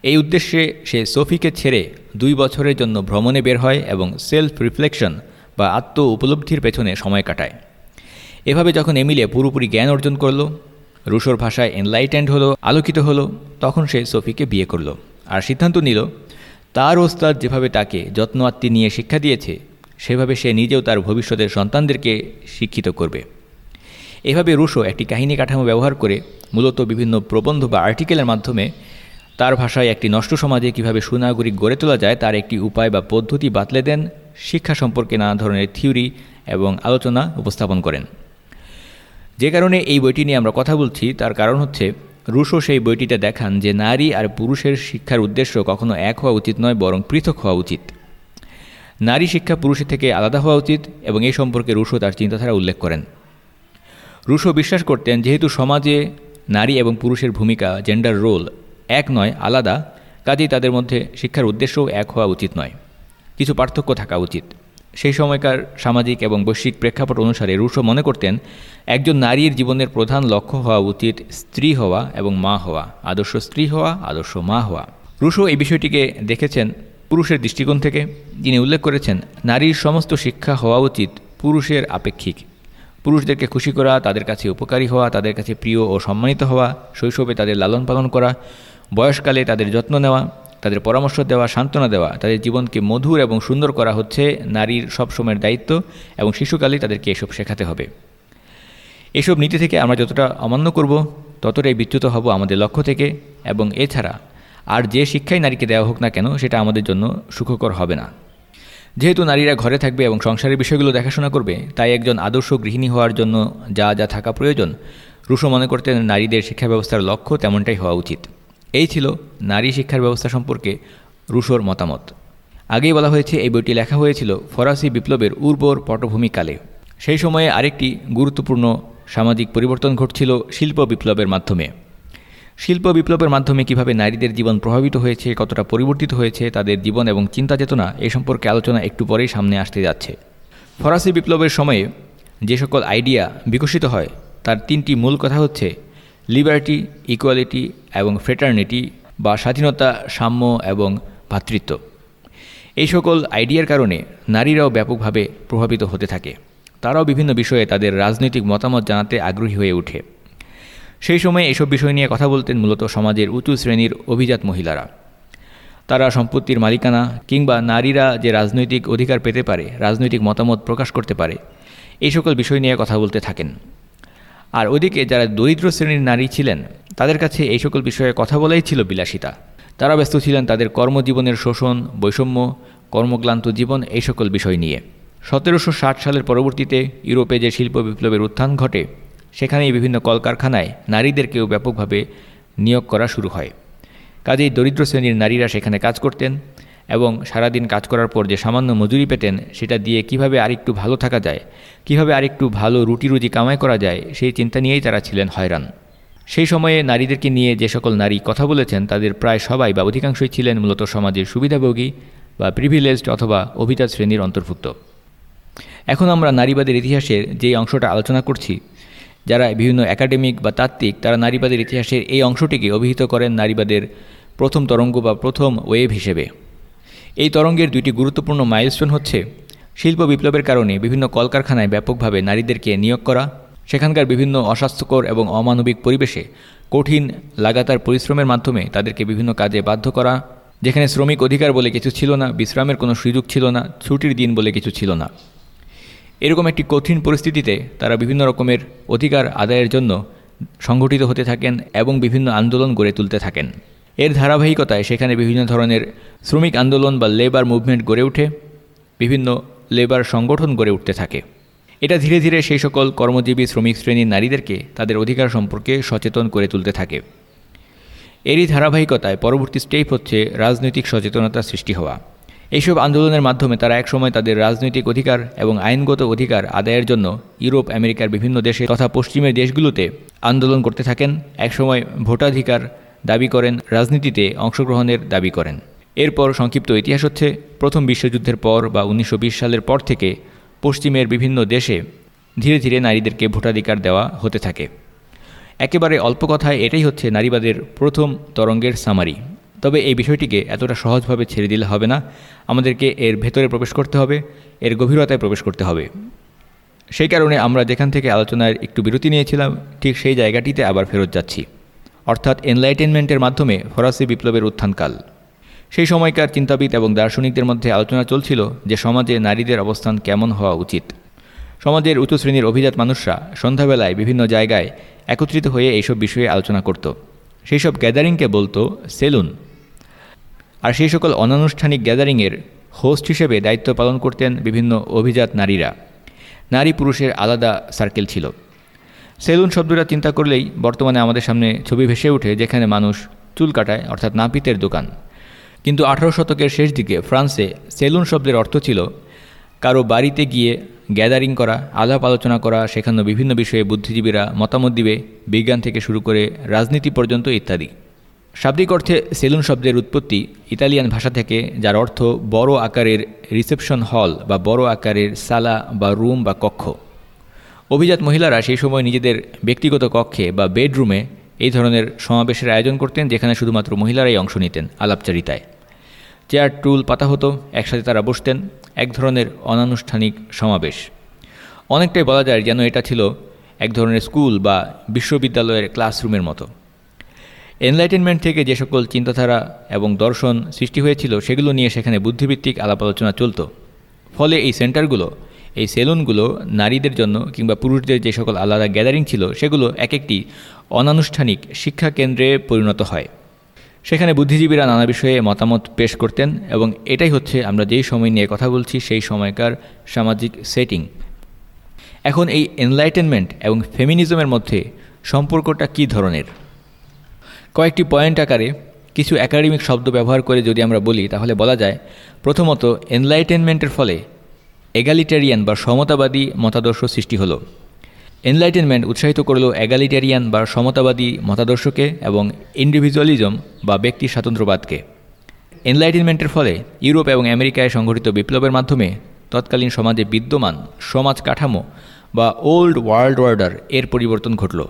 এই উদ্দেশ্যে সে সোফিকে ছেড়ে দুই বছরের জন্য ভ্রমণে বের হয় এবং সেলফ রিফ্লেকশন বা আত্ম উপলব্ধির পেছনে সময় কাটায়। এভাবে যখন এমিলে পুরোপুরি জ্ঞান অর্জন করল, রুশোর ভাষায় এনলাইটেন্ড হলো, আলোকিত হলো, তখন সে সোফিকে বিয়ে করল। আর সিদ্ধান্ত নিল, তার ওস্তাদ যেভাবে তাকে যত্ন আত্মি নিয়ে শিক্ষা দিয়েছে সেভাবে সে নিজেও তার ভবিষ্যতের সন্তানদেরকে শিক্ষিত করবে। এভাবে রুশো একটি কাহিনী কাঠামো ব্যবহার করে মূলত বিভিন্ন প্রবন্ধ বা আর্টিকেলের মাধ্যমে তার ভাষায় একটি নষ্ট সমাজে কীভাবে সুনাগরিক গড়ে তোলা যায় তার একটি উপায় বা পদ্ধতি বাতলে দেন, শিক্ষা সম্পর্কে নানা ধরনের থিওরি এবং আলোচনা উপস্থাপন করেন। যে কারণে এই বইটি নিয়ে আমরা কথা বলছি, তার কারণ হচ্ছে রুশো সেই বইটিতে দেখান যে নারী আর পুরুষের শিক্ষার উদ্দেশ্য কখনো এক হওয়া উচিত নয়, বরং পৃথক হওয়া উচিত। নারী শিক্ষা পুরুষের থেকে আলাদা হওয়া উচিত এবং এই সম্পর্কে রুশো তার চিন্তাধারা উল্লেখ করেন। রুশো বিশ্বাস করতেন, যেহেতু সমাজে নারী এবং পুরুষের ভূমিকা জেন্ডার রোল এক নয়, আলাদা, কাজেই তাদের মধ্যে শিক্ষার উদ্দেশ্যও এক হওয়া উচিত নয়। কিছু পার্থক্য থাকা উচিত। সেই সময়কার সামাজিক এবং বৈশ্বিক প্রেক্ষাপট অনুসারে রুশো মনে করতেন, একজন নারীর জীবনের প্রধান লক্ষ্য হওয়া উচিত স্ত্রী হওয়া এবং মা হওয়া, আদর্শ স্ত্রী হওয়া, আদর্শ মা হওয়া। রুশো এই বিষয়টিকে দেখেছেন পুরুষের দৃষ্টিকোণ থেকে যিনি উল্লেখ করেছেন, নারীর সমস্ত শিক্ষা হওয়া উচিত পুরুষের আপেক্ষিক। পুরুষদেরকে খুশি করা, তাদের কাছে উপকারী হওয়া, তাদের কাছে প্রিয় ও সম্মানিত হওয়া, শৈশবে তাদের লালন পালন করা, বয়সকালে তাদের যত্ন নেওয়া, তাদের পরামর্শ দেওয়া, সান্ত্বনা দেওয়া, তাদের জীবনকে মধুর এবং সুন্দর করা হচ্ছে নারীর সবসময়ের দায়িত্ব এবং শিশুকালেই তাদেরকে এসব শেখাতে হবে। এসব নীতি থেকে আমরা যতটা অমান্য করব, ততটাই বিচ্যুত হব আমাদের লক্ষ্য থেকে এবং এছাড়া আর যে শিক্ষাই নারীকে দেওয়া হোক না কেন, সেটা আমাদের জন্য সুখকর হবে না। যেহেতু নারীরা ঘরে থাকবে এবং সংসারের বিষয়গুলো দেখাশোনা করবে, তাই একজন আদর্শ গৃহিণী হওয়ার জন্য যা যা থাকা প্রয়োজন, রুশো মনে করতেন নারীদের শিক্ষা ব্যবস্থার লক্ষ্য তেমনটাই হওয়া উচিত। এই ছিল নারী শিক্ষার ব্যবস্থা সম্পর্কে রুশোর মতামত। আগেই বলা হয়েছে, এই বইটি লেখা হয়েছিল ফরাসি বিপ্লবের উর্বর পটভূমিকালে। সেই সময়ে আরেকটি গুরুত্বপূর্ণ সামাজিক পরিবর্তন ঘটছিল শিল্প বিপ্লবের মাধ্যমে। শিল্প বিপ্লবের মাধ্যমে কীভাবে নারীদের জীবন প্রভাবিত হয়েছে, কতটা পরিবর্তিত হয়েছে, তাদের জীবন এবং চিন্তা চেতনা এ সম্পর্কে আলোচনা একটু পরেই সামনে আসতে যাচ্ছে। ফরাসি বিপ্লবের সময়ে যে সকল আইডিয়া বিকশিত হয়, তার তিনটি মূল কথা হচ্ছে লিবার্টি, ইকুয়ালিটি এবং ফ্রেটার্নিটি বা স্বাধীনতা, সাম্য এবং ভ্রাতৃত্ব এই সকল আইডিয়ার কারণে নারীরাও ব্যাপকভাবে প্রভাবিত হতে থাকে। তারাও বিভিন্ন বিষয়ে তাদের রাজনৈতিক মতামত জানাতে আগ্রহী হয়ে ওঠে। সেই সময় এসব বিষয় নিয়ে কথা বলতেন মূলত সমাজের উঁচু শ্রেণির অভিজাত মহিলারা। তারা সম্পত্তির মালিকানা কিংবা নারীরা যে রাজনৈতিক অধিকার পেতে পারে, রাজনৈতিক মতামত প্রকাশ করতে পারে এই সকল বিষয় নিয়ে কথা বলতে থাকেন। আর ওদিকে যারা দরিদ্র শ্রেণির নারী ছিলেন, তাদের কাছে এই সকল বিষয়ে কথা বলাই ছিল বিলাসিতা। তারা ব্যস্ত ছিলেন তাদের কর্মজীবনের শোষণ, বৈষম্য, কর্মক্লান্ত জীবন, এই সকল বিষয় নিয়ে। সতেরোশো ষাট সালের পরবর্তীতে ইউরোপে যে শিল্প বিপ্লবের উত্থান ঘটে সেখানেই বিভিন্ন কলকারখানায় নারীদেরকেও ব্যাপকভাবে নিয়োগ করা শুরু হয়। কাজেই দরিদ্র শ্রেণির নারীরা সেখানে কাজ করতেন এবং সারাদিন কাজ করার পর যে সামান্য মজুরি পেতেন, সেটা দিয়ে কীভাবে আরেকটু ভালো থাকা যায়, কীভাবে আরেকটু ভালো রুটি রুজি কামাই করা যায়, সেই চিন্তা নিয়েই তারা ছিলেন হয়রান। সেই সময়ে নারীদেরকে নিয়ে যে সকল নারী কথা বলেছেন, তাদের প্রায় সবাই বা অধিকাংশই ছিলেন মূলত সমাজের সুবিধাভোগী বা প্রিভিলেজড অথবা অভিজাত শ্রেণির অন্তর্ভুক্ত। এখন আমরা নারীবাদের ইতিহাসের যে অংশটা আলোচনা করছি যারা বিভিন্ন একাডেমিক বা তাত্ত্বিক, তারা নারীবাদের ইতিহাসের এই অংশটিকে অভিহিত করেন নারীবাদের প্রথম তরঙ্গ বা প্রথম ওয়েভ হিসেবে। এই তরঙ্গের দুইটি গুরুত্বপূর্ণ মাইলস্টোন হচ্ছে শিল্প বিপ্লবের কারণে বিভিন্ন কলকারখানায় ব্যাপকভাবে নারীদেরকে নিয়োগ করা, সেখানকার বিভিন্ন অস্বাস্থ্যকর এবং অমানবিক পরিবেশে কঠিন, লাগাতার পরিশ্রমের মাধ্যমে তাদেরকে বিভিন্ন কাজে বাধ্য করা, যেখানে শ্রমিক অধিকার বলে কিছু ছিল না, বিশ্রামের কোনো সুযোগ ছিল না, ছুটির দিন বলে কিছু ছিল না। এরকম একটি কঠিন পরিস্থিতিতে তারা বিভিন্ন রকমের অধিকার আদায়ের জন্য সংগঠিত হতে থাকেন এবং বিভিন্ন আন্দোলন গড়ে তুলতে থাকেন। এর ধারাবাহিকতায় সেখানে বিভিন্ন ধরনের শ্রমিক আন্দোলন বা লেবার মুভমেন্ট গড়ে ওঠে, বিভিন্ন লেবার সংগঠন গড়ে উঠতে থাকে। এটা ধীরে ধীরে সেই সকল কর্মজীবী শ্রমিক শ্রেণির নারীদেরকে তাদের অধিকার সম্পর্কে সচেতন করে তুলতে থাকে। এরই ধারাবাহিকতায় পরবর্তী স্টেপ হচ্ছে রাজনৈতিক সচেতনতা সৃষ্টি হওয়া। এইসব আন্দোলনের মাধ্যমে তারা একসময় তাদের রাজনৈতিক অধিকার এবং আইনগত অধিকার আদায়ের জন্য ইউরোপ, আমেরিকার বিভিন্ন দেশে তথা পশ্চিমের দেশগুলোতে আন্দোলন করতে থাকেন। একসময় ভোটাধিকার দাবি করেন, রাজনীতিতে অংশগ্রহণের দাবি করেন। এরপর সংক্ষিপ্ত ইতিহাস হচ্ছে, প্রথম বিশ্বযুদ্ধের পর বা উনিশশো বিশ সালের পর থেকে পশ্চিমের বিভিন্ন দেশে ধীরে ধীরে নারীদেরকে ভোটাধিকার দেওয়া হতে থাকে। একেবারে অল্প কথায় এটাই হচ্ছে নারীবাদের প্রথম তরঙ্গের সামারি তবে এই বিষয়টিকে এতটা সহজভাবে ছেড়ে দিলে হবে না। আমাদেরকে এর ভেতরে প্রবেশ করতে হবে, এর গভীরতায় প্রবেশ করতে হবে। সেই কারণে আমরা যেখান থেকে আলোচনার একটু বিরতি নিয়েছিলাম, ঠিক সেই জায়গাটিতে আবার ফেরত যাচ্ছি। অর্থাৎ এনলাইটেনমেন্টের মাধ্যমে ফরাসি বিপ্লবের উত্থানকাল। সেই সময়কার চিন্তাবিদ এবং দার্শনিকদের মধ্যে আলোচনা চলছিল যে সমাজে নারীদের অবস্থান কেমন হওয়া উচিত। সমাজের উচ্চ শ্রেণির অভিজাত মানুষরা সন্ধ্যাবেলায় বিভিন্ন জায়গায় একত্রিত হয়ে এইসব বিষয়ে আলোচনা করত। সেই সব গ্যাদারিংকে বলতো সেলুন। আর সেই সকল অনানুষ্ঠানিক গ্যাদারিংয়ের হোস্ট হিসেবে দায়িত্ব পালন করতেন বিভিন্ন অভিজাত নারীরা। নারী পুরুষের আলাদা সার্কেল ছিল। সেলুন শব্দটা চিন্তা করলেই বর্তমানে আমাদের সামনে ছবি ভেসে ওঠে, যেখানে মানুষ চুল কাটায়, অর্থাৎ নাপিতের দোকান। কিন্তু আঠারো শতকের শেষ দিকে ফ্রান্সে সেলুন শব্দের অর্থ ছিল কারও বাড়িতে গিয়ে গ্যাদারিং করা, আলাপ আলোচনা করা সেখানে বিভিন্ন বিষয়ে বুদ্ধিজীবীরা মতামত দিবে, বিজ্ঞান থেকে শুরু করে রাজনীতি পর্যন্ত ইত্যাদি। শাব্দিক অর্থে সেলুন শব্দের উৎপত্তি ইতালিয়ান ভাষা থেকে, যার অর্থ বড় আকারের রিসেপশন হল বা বড় আকারের সালা বা রুম বা কক্ষ। অভিজাত মহিলারা সেই সময় নিজেদের ব্যক্তিগত কক্ষে বা বেডরুমে এই ধরনের সমাবেশের আয়োজন করতেন, যেখানে শুধুমাত্র মহিলারাই অংশ নিতেন আলাপচারিতায়। চেয়ার, টুল, পাতা হতো, একসাথে তারা বসতেন, এক ধরনের অনানুষ্ঠানিক সমাবেশ। অনেকটাই বলা যায় যেন এটা ছিল এক ধরনের স্কুল বা বিশ্ববিদ্যালয়ের ক্লাসরুমের মতো। এনলাইটেনমেন্ট থেকে যে সকল চিন্তাধারা এবং দর্শন সৃষ্টি হয়েছিল, সেগুলো নিয়ে সেখানে বুদ্ধিভিত্তিক আলাপ আলোচনা চলত। ফলে এই সেন্টারগুলো, এই সেলুনগুলো নারীদের জন্য কিংবা পুরুষদের যে সকল আলাদা গ্যাদারিং ছিল, সেগুলো এক একটি অনানুষ্ঠানিক শিক্ষা কেন্দ্রে পরিণত হয়। সেখানে বুদ্ধিজীবীরা নানা বিষয়ে মতামত পেশ করতেন এবং এটাই হচ্ছে আমরা যেই সময় নিয়ে কথা বলছি, সেই সময়কার সামাজিক সেটিং এখন এই এনলাইটেনমেন্ট এবং ফেমিনিজমের মধ্যে সম্পর্কটা কী ধরনের? কয়েকটি পয়েন্ট আকারে কিছু একাডেমিক শব্দ ব্যবহার করে যদি আমরা বলি, তাহলে বলা যায়, প্রথমত এনলাইটেনমেন্টের ফলে এগালিটারিয়ান বা সমতাবাদী মতাদর্শ সৃষ্টি হলো। এনলাইটেনমেন্ট উৎসাহিত করল এগালিটারিয়ান বা সমতাবাদী মতাদর্শকে এবং ইন্ডিভিজুয়ালিজম বা ব্যক্তি স্বাতন্ত্র্যবাদকে। এনলাইটেনমেন্টের ফলে ইউরোপ এবং আমেরিকায় সংঘটিত বিপ্লবের মাধ্যমে তৎকালীন সমাজে বিদ্যমান সমাজ কাঠামো বা ওল্ড ওয়ার্ল্ড অর্ডার এর পরিবর্তন ঘটল।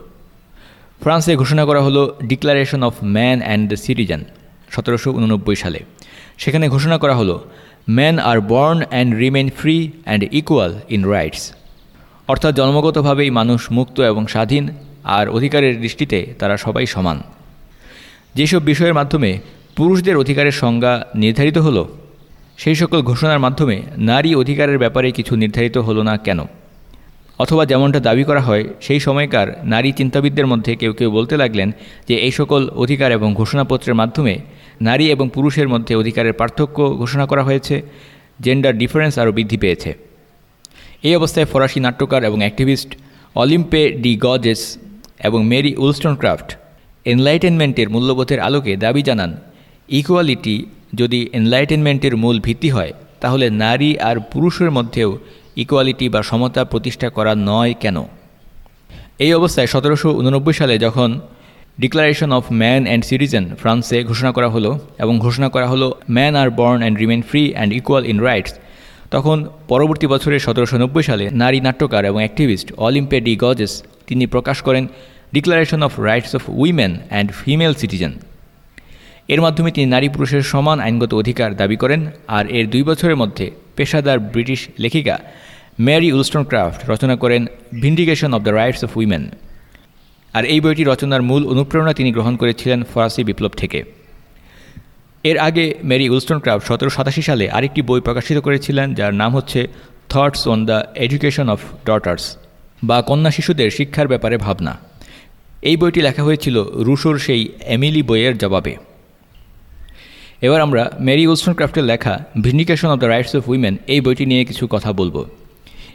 ফ্রান্সে ঘোষণা করা হলো declaration of man and the citizen সতেরোশো উননব্বই সালে। সেখানে ঘোষণা করা হলো man are born and remain free and equal in rights অর্থাৎ জন্মগতভাবেই মানুষ মুক্ত এবং স্বাধীন, আর অধিকারের দৃষ্টিতে তারা সবাই সমান। যেসব বিষয়ের মাধ্যমে পুরুষদের অধিকারের সংজ্ঞা নির্ধারিত হলো, সেই সকল ঘোষণার মাধ্যমে নারী অধিকারের ব্যাপারে কিছু নির্ধারিত হলো না কেন? অথবা যেমনটা দাবি করা হয়, সেই সময়কার নারী চিন্তাবিদদের মধ্যে কেউ কেউ বলতে লাগলেন যে এই সকল অধিকার এবং ঘোষণাপত্রের মাধ্যমে নারী এবং পুরুষের মধ্যে অধিকারের পার্থক্য ঘোষণা করা হয়েছে জেন্ডার ডিফারেন্স আরও বৃদ্ধি পেয়েছে। এই অবস্থায় ফরাসি নাট্যকার এবং অ্যাক্টিভিস্ট অলিম্পে ডি গজেস এবং মেরি উলস্টনক্রাফট এনলাইটেনমেন্টের মূল্যবোধের আলোকে দাবি জানান ইকুয়ালিটি যদি এনলাইটেনমেন্টের মূল ভিত্তি হয়, তাহলে নারী আর পুরুষের মধ্যেও ইকুয়ালিটি বা সমতা প্রতিষ্ঠা করা নয় কেন? এই অবস্থায় সতেরোশো উননব্বই সালে যখন declaration of man and citizen ফ্রান্সে ঘোষণা করা হলো এবং ঘোষণা করা হলো man are born and remain free and equal in rights তখন পরবর্তী বছরের সতেরোশো নব্বই সালে নারী নাট্যকার এবং অ্যাক্টিভিস্ট অলিম্পে ডি গজেস তিনি প্রকাশ করেন declaration of rights of women and female citizen এর মাধ্যমে তিনি নারী পুরুষের সমান আইনগত অধিকার দাবি করেন আর এর দুই বছরের মধ্যে পেশাদার ব্রিটিশ লেখিকা ম্যারি উলস্টন ক্রাফট রচনা করেন vindication of the rights of women. আর এই বইটি রচনার মূল অনুপ্রেরণা তিনি গ্রহণ করেছিলেন ফরাসি বিপ্লব থেকে। এর আগে মেরি উলস্টন ক্রাফট সতেরো সাতাশি সালে আরেকটি বই প্রকাশিত করেছিলেন যার নাম হচ্ছে thoughts on the education of daughters বা কন্যা শিশুদের শিক্ষার ব্যাপারে ভাবনা এই বইটি লেখা হয়েছিল রুশোর সেই এমিলি বইয়ের জবাবে। এবার আমরা মেরি উলস্টন ক্রাফ্টের লেখা vindication of the rights of women এই বইটি নিয়ে কিছু কথা বলব।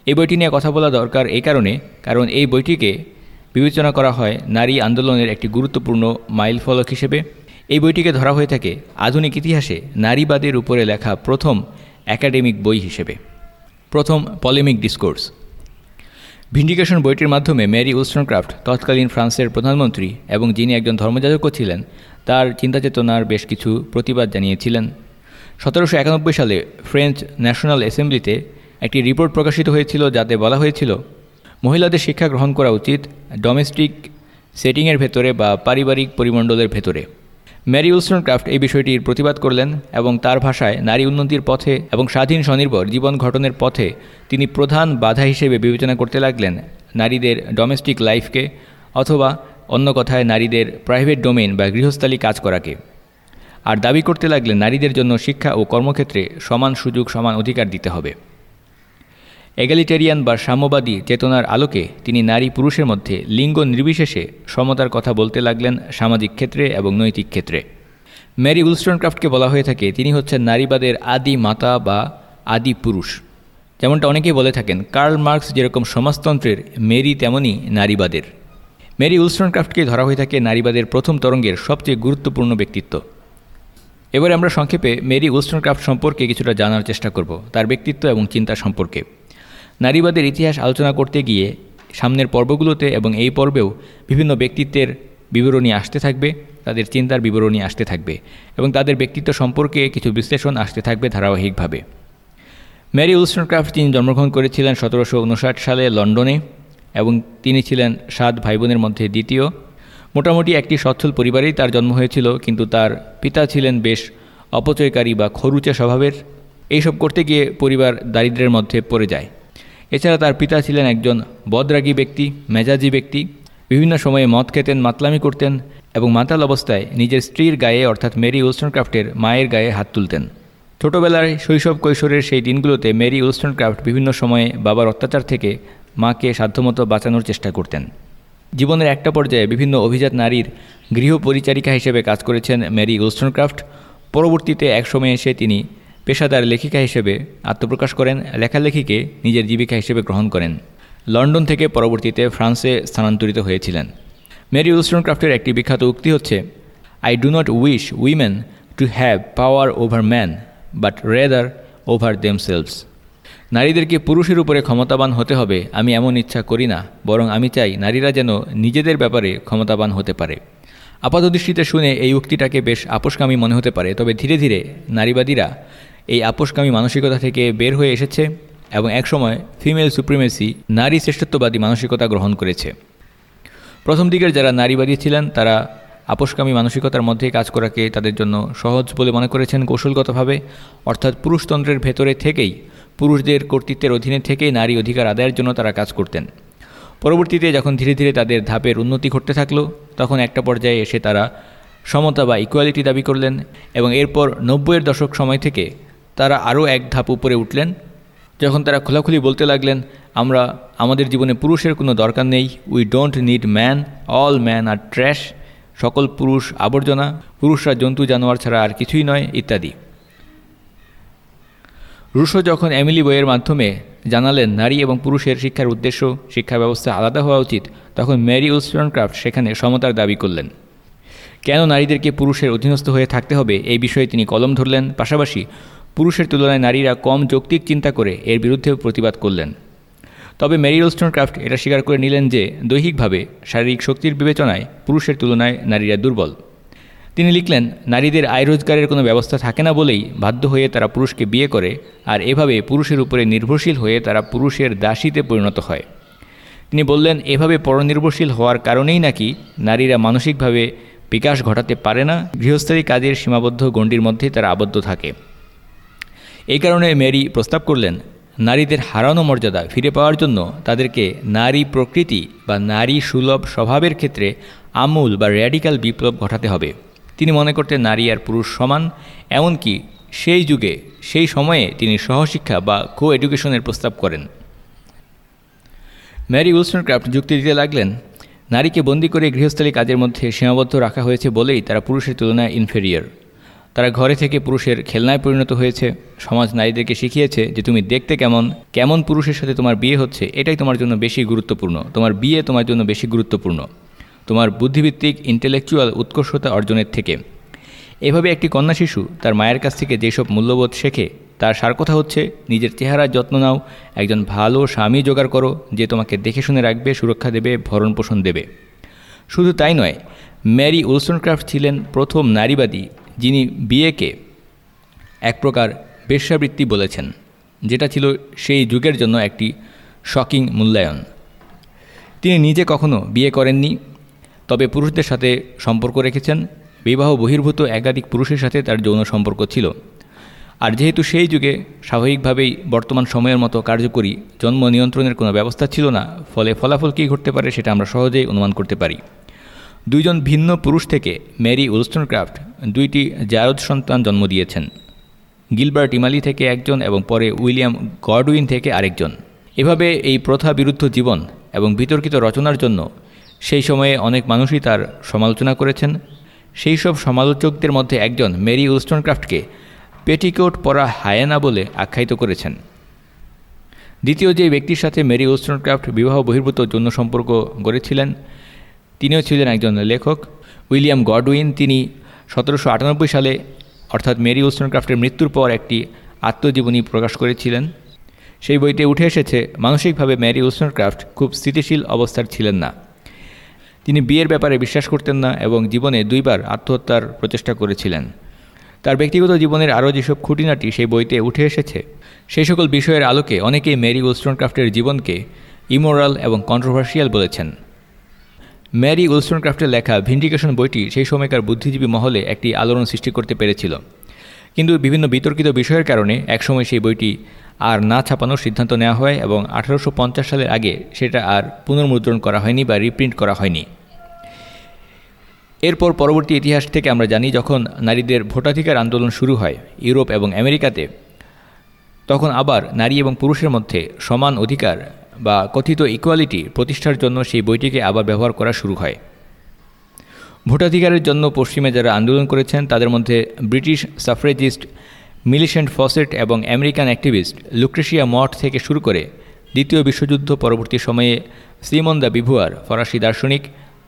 এই বইটি নিয়ে কথা বলা দরকার এই কারণে, কারণ এই বইটিকে বিবেচনা করা হয় নারী আন্দোলনের একটি গুরুত্বপূর্ণ মাইল ফলক হিসেবে। এই বইটিকে ধরা হয়ে থাকে আধুনিক ইতিহাসে নারীবাদের উপরে লেখা প্রথম একাডেমিক বই হিসেবে। প্রথম পলেমিক ডিসকোর্স। ভিন্ডিকেশন বইটির মাধ্যমে ম্যারি উলস্টনক্রাফট তৎকালীন ফ্রান্সের প্রধানমন্ত্রী এবং যিনি একজন ধর্মযাজকও ছিলেন তার চিন্তাচেতনার বেশ কিছু প্রতিবাদ জানিয়েছিলেন। সতেরোশো একানব্বই সালে ফ্রেঞ্চ ন্যাশনাল অ্যাসেম্বলিতে একটি রিপোর্ট প্রকাশিত হয়েছিল যাতে বলা হয়েছিল, মহিলাদের শিক্ষা গ্রহণ করা উচিত ডোমেস্টিক সেটিংয়ের ভেতরে বা পারিবারিক পরিমণ্ডলের ভেতরে। ম্যারি উলস্টন ক্রাফট এই বিষয়টির প্রতিবাদ করলেন এবং তার ভাষায় নারী উন্নতির পথে এবং স্বাধীন স্বনির্ভর জীবন ঘটনের পথে তিনি প্রধান বাধা হিসেবে বিবেচনা করতে লাগলেন নারীদের ডোমেস্টিক লাইফকে অথবা অন্য কথায় নারীদের প্রাইভেট ডোমেন বা গৃহস্থালী কাজ করাকে। আর দাবি করতে লাগলে নারীদের জন্য শিক্ষা ও কর্মক্ষেত্রে সমান সুযোগ, সমান অধিকার দিতে হবে। এগালিটেরিয়ান বা সাম্যবাদী চেতনার আলোকে তিনি নারী পুরুষের মধ্যে লিঙ্গ নির্বিশেষে সমতার কথা বলতে লাগলেন সামাজিক ক্ষেত্রে এবং নৈতিক ক্ষেত্রে। ম্যারি উলস্টনক্রাফটকে বলা হয়ে থাকে, তিনি হচ্ছেন নারীবাদের আদি মাতা বা আদি পুরুষ। যেমনটা অনেকেই বলে থাকেন, কার্ল মার্কস যেরকম সমাজতন্ত্রের, মেরি তেমনই নারীবাদের। মেরি উলস্টনক্রাফটকে ধরা হয়ে থাকে নারীবাদের প্রথম তরঙ্গের সবচেয়ে গুরুত্বপূর্ণ ব্যক্তিত্ব। এবারে আমরা সংক্ষেপে মেরি উলস্টনক্রাফট সম্পর্কে কিছুটা জানার চেষ্টা করব, তার ব্যক্তিত্ব এবং চিন্তা সম্পর্কে। নারীবাদের ইতিহাস আলোচনা করতে গিয়ে সামনের পর্বগুলোতে এবং এই পর্বেও বিভিন্ন ব্যক্তিত্বের বিবরণী আসতে থাকবে, তাদের চিন্তার বিবরণী আসতে থাকবে এবং তাদের ব্যক্তিত্ব সম্পর্কে কিছু বিশ্লেষণ আসতে থাকবে ধারাবাহিকভাবে। ম্যারি উলস্টনক্রাফট তিনি জন্মগ্রহণ করেছিলেন সতেরোশো উনষাট সালে লন্ডনে। এবং তিনি ছিলেন সাত ভাই বোনের মধ্যে দ্বিতীয়। মোটামুটি একটি সচ্ছল পরিবারেই তার জন্ম হয়েছিল, কিন্তু তার পিতা ছিলেন বেশ অপচয়কারী বা খরুচে স্বভাবের। এইসব করতে গিয়ে পরিবার দারিদ্রের মধ্যে পড়ে যায়। এছাড়া তার পিতা ছিলেন একজন বদরাগী ব্যক্তি, মেজাজি ব্যক্তি। বিভিন্ন সময়ে মদ খেতেন, মাতলামি করতেন এবং মাতাল অবস্থায় নিজের স্ত্রীর গায়ে, অর্থাৎ মেরি উলস্টনক্রাফটের মায়ের গায়ে হাত তুলতেন। ছোটবেলায় শৈশব কৈশোরের সেই দিনগুলোতে মেরি উলস্টনক্রাফট বিভিন্ন সময়ে বাবার অত্যাচার থেকে মাকে সাধ্যমতো বাঁচানোর চেষ্টা করতেন। জীবনের একটা পর্যায়ে বিভিন্ন অভিজাত নারীর গৃহ পরিচারিকা হিসেবে কাজ করেছেন মেরি উলস্টনক্রাফট পরবর্তীতে একসময় এসে তিনি পেশাদার লেখিকা হিসেবে আত্মপ্রকাশ করেন, লেখালেখিকে নিজের জীবিকা হিসেবে গ্রহণ করেন। লন্ডন থেকে পরবর্তীতে ফ্রান্সে স্থানান্তরিত হয়েছিলেন। মেরি উলস্টনক্রাফটের একটি বিখ্যাত উক্তি হচ্ছে I do not wish women to have power over man but rather over themselves নারীদেরকে পুরুষের উপরে ক্ষমতাবান হতে হবে, আমি এমন ইচ্ছা করি না, বরং আমি চাই নারীরা যেন নিজেদের ব্যাপারে ক্ষমতাবান হতে পারে। আপাতদৃষ্টিতে শুনে এই উক্তিটাকে বেশ আপোষকামী মনে হতে পারে, তবে ধীরে ধীরে নারীবাদীরা এই আপোষকামী মানসিকতা থেকে বের হয়ে এসেছে এবং একসময় ফিমেল সুপ্রিমেসি নারী শ্রেষ্ঠত্ববাদী মানসিকতা গ্রহণ করেছে। প্রথম দিকের যারা নারীবাদী ছিলেন, তারা আপোষকামী মানসিকতার মধ্যে কাজ করাকে তাদের জন্য সহজ বলে মনে করেছেন কৌশলগতভাবে, অর্থাৎ পুরুষতন্ত্রের ভেতরে থেকেই পুরুষদের কর্তৃত্বের অধীনে থেকেই নারী অধিকার আদায়ের জন্য তারা কাজ করতেন। পরবর্তীতে যখন ধীরে ধীরে তাদের ধাপের উন্নতি ঘটতে থাকল, তখন একটা পর্যায়ে এসে তারা সমতা বা ইকুয়ালিটি দাবি করলেন এবং এরপর নব্বইয়ের দশক সময় থেকে তারা আরও এক ধাপ উপরে উঠলেন। যখন তারা খোলাখুলি বলতে লাগলেন, আমরা, আমাদের জীবনে পুরুষের কোনো দরকার নেই we don't need man all man are trash সকল পুরুষ আবর্জনা, পুরুষরা জন্তু জানোয়ার ছাড়া আর কিছুই নয়, ইত্যাদি। রুশো যখন এমিলি বইয়ের মাধ্যমে জানালেন নারী এবং পুরুষের শিক্ষার উদ্দেশ্য, শিক্ষা ব্যবস্থা আলাদা হওয়া উচিত, তখন ম্যারি ক্রাফট সেখানে সমতার দাবি করলেন। কেন নারীদেরকে পুরুষের অধীনস্থ হয়ে থাকতে হবে এই বিষয়ে তিনি কলম ধরলেন। পাশাপাশি পুরুষের তুলনায় নারীরা কম যৌক্তিক চিন্তা করে এর বিরুদ্ধেও প্রতিবাদ করলেন। তবে ম্যারি ক্রাফট এটা স্বীকার করে নিলেন যে, দৈহিকভাবে শারীরিক শক্তির বিবেচনায় পুরুষের তুলনায় নারীরা দুর্বল। তিনি লিখলেন, নারীদের আয় রোজগারের কোনো ব্যবস্থা থাকে না বলেই বাধ্য হয়ে তারা পুরুষকে বিয়ে করে, আর এভাবে পুরুষের উপরে নির্ভরশীল হয়ে তারা পুরুষের দাসীতে পরিণত হয়। তিনি বললেন, এভাবে পরনির্ভরশীল হওয়ার কারণেই নাকি নারীরা মানসিকভাবে বিকাশ ঘটাতে পারে না? গৃহস্থালী কাজের সীমাবদ্ধ গণ্ডির মধ্যে তারা আবদ্ধ থাকে। এই কারণে মেরি প্রস্তাব করলেন, নারীদের হারানো মর্যাদা ফিরে পাওয়ার জন্য তাদেরকে নারী প্রকৃতি বা নারী সুলভ স্বভাবের ক্ষেত্রে আমূল বা র্যাডিক্যাল বিপ্লব ঘটাতে হবে। তিনি মনে করতেন নারী আর পুরুষ সমান, এমনকি সেই যুগে, সেই সময়ে তিনি সহশিক্ষা বা কো এডুকেশনের প্রস্তাব করেন। ম্যারি উইলসন ক্রাফট যুক্তি দিতে লাগলেন, নারীকে বন্দি করে গৃহস্থলী কাজের মধ্যে সীমাবদ্ধ রাখা হয়েছে বলেই তারা পুরুষের তুলনায় ইনফেরিয়ার তারা ঘরে থেকে পুরুষের খেলনায় পরিণত হয়েছে, সমাজ নারীদেরকে শিখিয়েছে যে তুমি দেখতে কেমন কেমন পুরুষের সাথে তোমার বিয়ে হচ্ছে, এটাই তোমার জন্য বেশি গুরুত্বপূর্ণ, তোমার বিয়ে তোমার জন্য বেশি গুরুত্বপূর্ণ। তোমার বুদ্ধিভিত্তিক ইন্টেলেকচুয়াল উৎকর্ষতা অর্জনের থেকে। এভাবে একটি কন্যা শিশু তার মায়ের কাছ থেকে যেসব মূল্যবোধ শেখে, তার সার কথা হচ্ছে, নিজের চেহারার যত্ন নাও, একজন ভালো স্বামী জোগাড় করো, যে তোমাকে দেখে শুনে রাখবে, সুরক্ষা দেবে, ভরণ পোষণ দেবে। শুধু তাই নয় ম্যারি উলসনক্রাফট ছিলেন প্রথম নারীবাদী, যিনি বিয়েকে এক প্রকার বেশ্যাবৃত্তি বলেছেন, যেটা ছিল সেই যুগের জন্য একটি শকিং মূল্যায়ন। তিনি নিজে কখনো বিয়ে করেননি তবে পুরুষদের সাথে সম্পর্ক রেখেছেন। বিবাহ বহির্ভূত একাধিক পুরুষের সাথে তার যৌন সম্পর্ক ছিল। আর যেহেতু সেই যুগে স্বাভাবিকভাবেই বর্তমান সময়ের মতো কার্যকরী জন্ম নিয়ন্ত্রণের কোনো ব্যবস্থা ছিল না, ফলে ফলাফল কী ঘটতে পারে সেটা আমরা সহজেই অনুমান করতে পারি। দুইজন ভিন্ন পুরুষ থেকে ম্যারি ক্রাফট দুইটি জারদ সন্তান জন্ম দিয়েছেন। গিলবার্ট ইমালি থেকে একজন এবং পরে উইলিয়াম গডউইন থেকে আরেকজন। এভাবে এই প্রথা বিরুদ্ধ জীবন এবং বিতর্কিত রচনার জন্য সেই সময়ে অনেক মানুষই তার সমালোচনা করেছেন। সেই সব সমালোচকদের মধ্যে একজন মেরি ক্রাফটকে পেটিকোট পরা হায়ানা বলে আখ্যায়িত করেছেন। দ্বিতীয় যে ব্যক্তির সাথে মেরি ক্রাফট বিবাহ বহির্ভূত যৌন সম্পর্ক গড়েছিলেন, তিনিও ছিলেন একজন লেখক। উইলিয়াম গডউইন, তিনি সতেরোশো আটানব্বই সালে অর্থাৎ মেরি ক্রাফটের মৃত্যুর পর একটি আত্মজীবনী প্রকাশ করেছিলেন। সেই বইতে উঠে এসেছে, মানসিকভাবে ম্যারি ক্রাফট খুব স্থিতিশীল অবস্থার ছিলেন না। তিনি বিয়ের ব্যাপারে বিশ্বাস করতেন না এবং জীবনে দুইবার আত্মহত্যার প্রচেষ্টা করেছিলেন। তার ব্যক্তিগত জীবনের আরও যেসব খুঁটিনাটি সেই বইতে উঠে এসেছে, সেই সকল বিষয়ের আলোকে অনেকেই ম্যারি ক্রাফটের জীবনকে ইমোরাল এবং কন্ট্রোভার্সিয়াল বলেছেন। ম্যারি ক্রাফটের লেখা ভিন্ডিকেশন বইটি সেই সময়কার বুদ্ধিজীবী মহলে একটি আলোড়ন সৃষ্টি করতে পেরেছিল। কিন্তু বিভিন্ন বিতর্কিত বিষয়ের কারণে একসময় সেই বইটি আর না ছাপানোর সিদ্ধান্ত নেওয়া হয় এবং আঠারোশো পঞ্চাশ সালের আগে সেটা আর পুনর্মুদ্রণ করা হয়নি বা রিপ্রিন্ট করা হয়নি। এরপর পরবর্তী ইতিহাস থেকে আমরা জানি যখন নারীদের ভোটাধিকার আন্দোলন শুরু হয় ইউরোপ এবং আমেরিকাতে, তখন আবার নারী এবং পুরুষের মধ্যে সমান অধিকার বা কথিত ইকুয়ালিটি প্রতিষ্ঠার জন্য সেই বইটিকে আবার ব্যবহার করা শুরু হয়। ভোটাধিকারের জন্য পশ্চিমে যারা আন্দোলন করেছেন, তাদের মধ্যে ব্রিটিশ সাফরেজিস্ট মিলিশেন্ট ফসেট এবং আমেরিকান অ্যাক্টিভিস্ট লুক্রেশিয়া মঠ থেকে শুরু করে দ্বিতীয় বিশ্বযুদ্ধ পরবর্তী সময়ে শ্রীমন দ্য বিভুয়ার, ফরাসি দার্শনিক,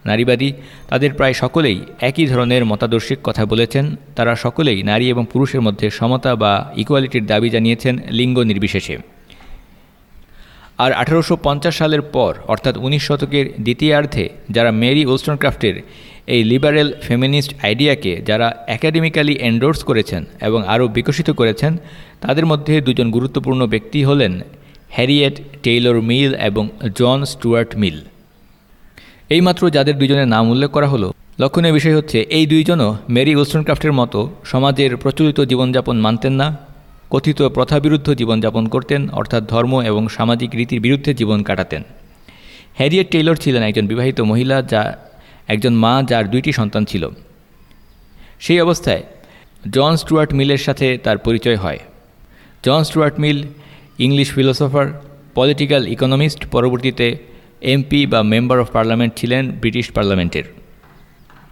নারীবাদী, তাদের প্রায় সকলেই একই ধরনের মতাদর্শিক কথা বলেছেন। তারা সকলেই নারী এবং পুরুষের মধ্যে সমতা বা ইকুয়ালিটির দাবি জানিয়েছেন লিঙ্গ নির্বিশেষে। আর আঠারোশো পঞ্চাশ সালের পর, অর্থাৎ উনিশ শতকের দ্বিতীয়ার্ধে, যারা মেরি ক্রাফটের এই লিবারেল ফেমিনিস্ট আইডিয়াকে যারা একাডেমিক্যালি এন্ডোর্স করেছেন এবং আরও বিকশিত করেছেন, তাদের মধ্যে দুজন গুরুত্বপূর্ণ ব্যক্তি হলেন হ্যারিয়েট টেইলর মিল এবং জন স্টুয়ার্ট মিল। এইমাত্র যাদের দুজনের নাম উল্লেখ করা হলো, লক্ষণীয় বিষয় হচ্ছে, এই দুইজনও মেরি ক্রাফটের মতো সমাজের প্রচলিত জীবনযাপন মানতেন না কথিত প্রথাবিরুদ্ধ জীবনযাপন করতেন, অর্থাৎ ধর্ম এবং সামাজিক রীতির বিরুদ্ধে জীবন কাটাতেন। হ্যারিয়েট টেইলর ছিলেন একজন বিবাহিত মহিলা যা একজন মা যার দুইটি সন্তান ছিল। সেই অবস্থায় জন স্টুয়ার্ট মিলের সাথে তার পরিচয় হয়। John Stuart Mill, English philosopher, political economist, পরবর্তীতে এমপি বা মেম্বার অফ পার্লামেন্ট ছিলেন ব্রিটিশ পার্লামেন্টের।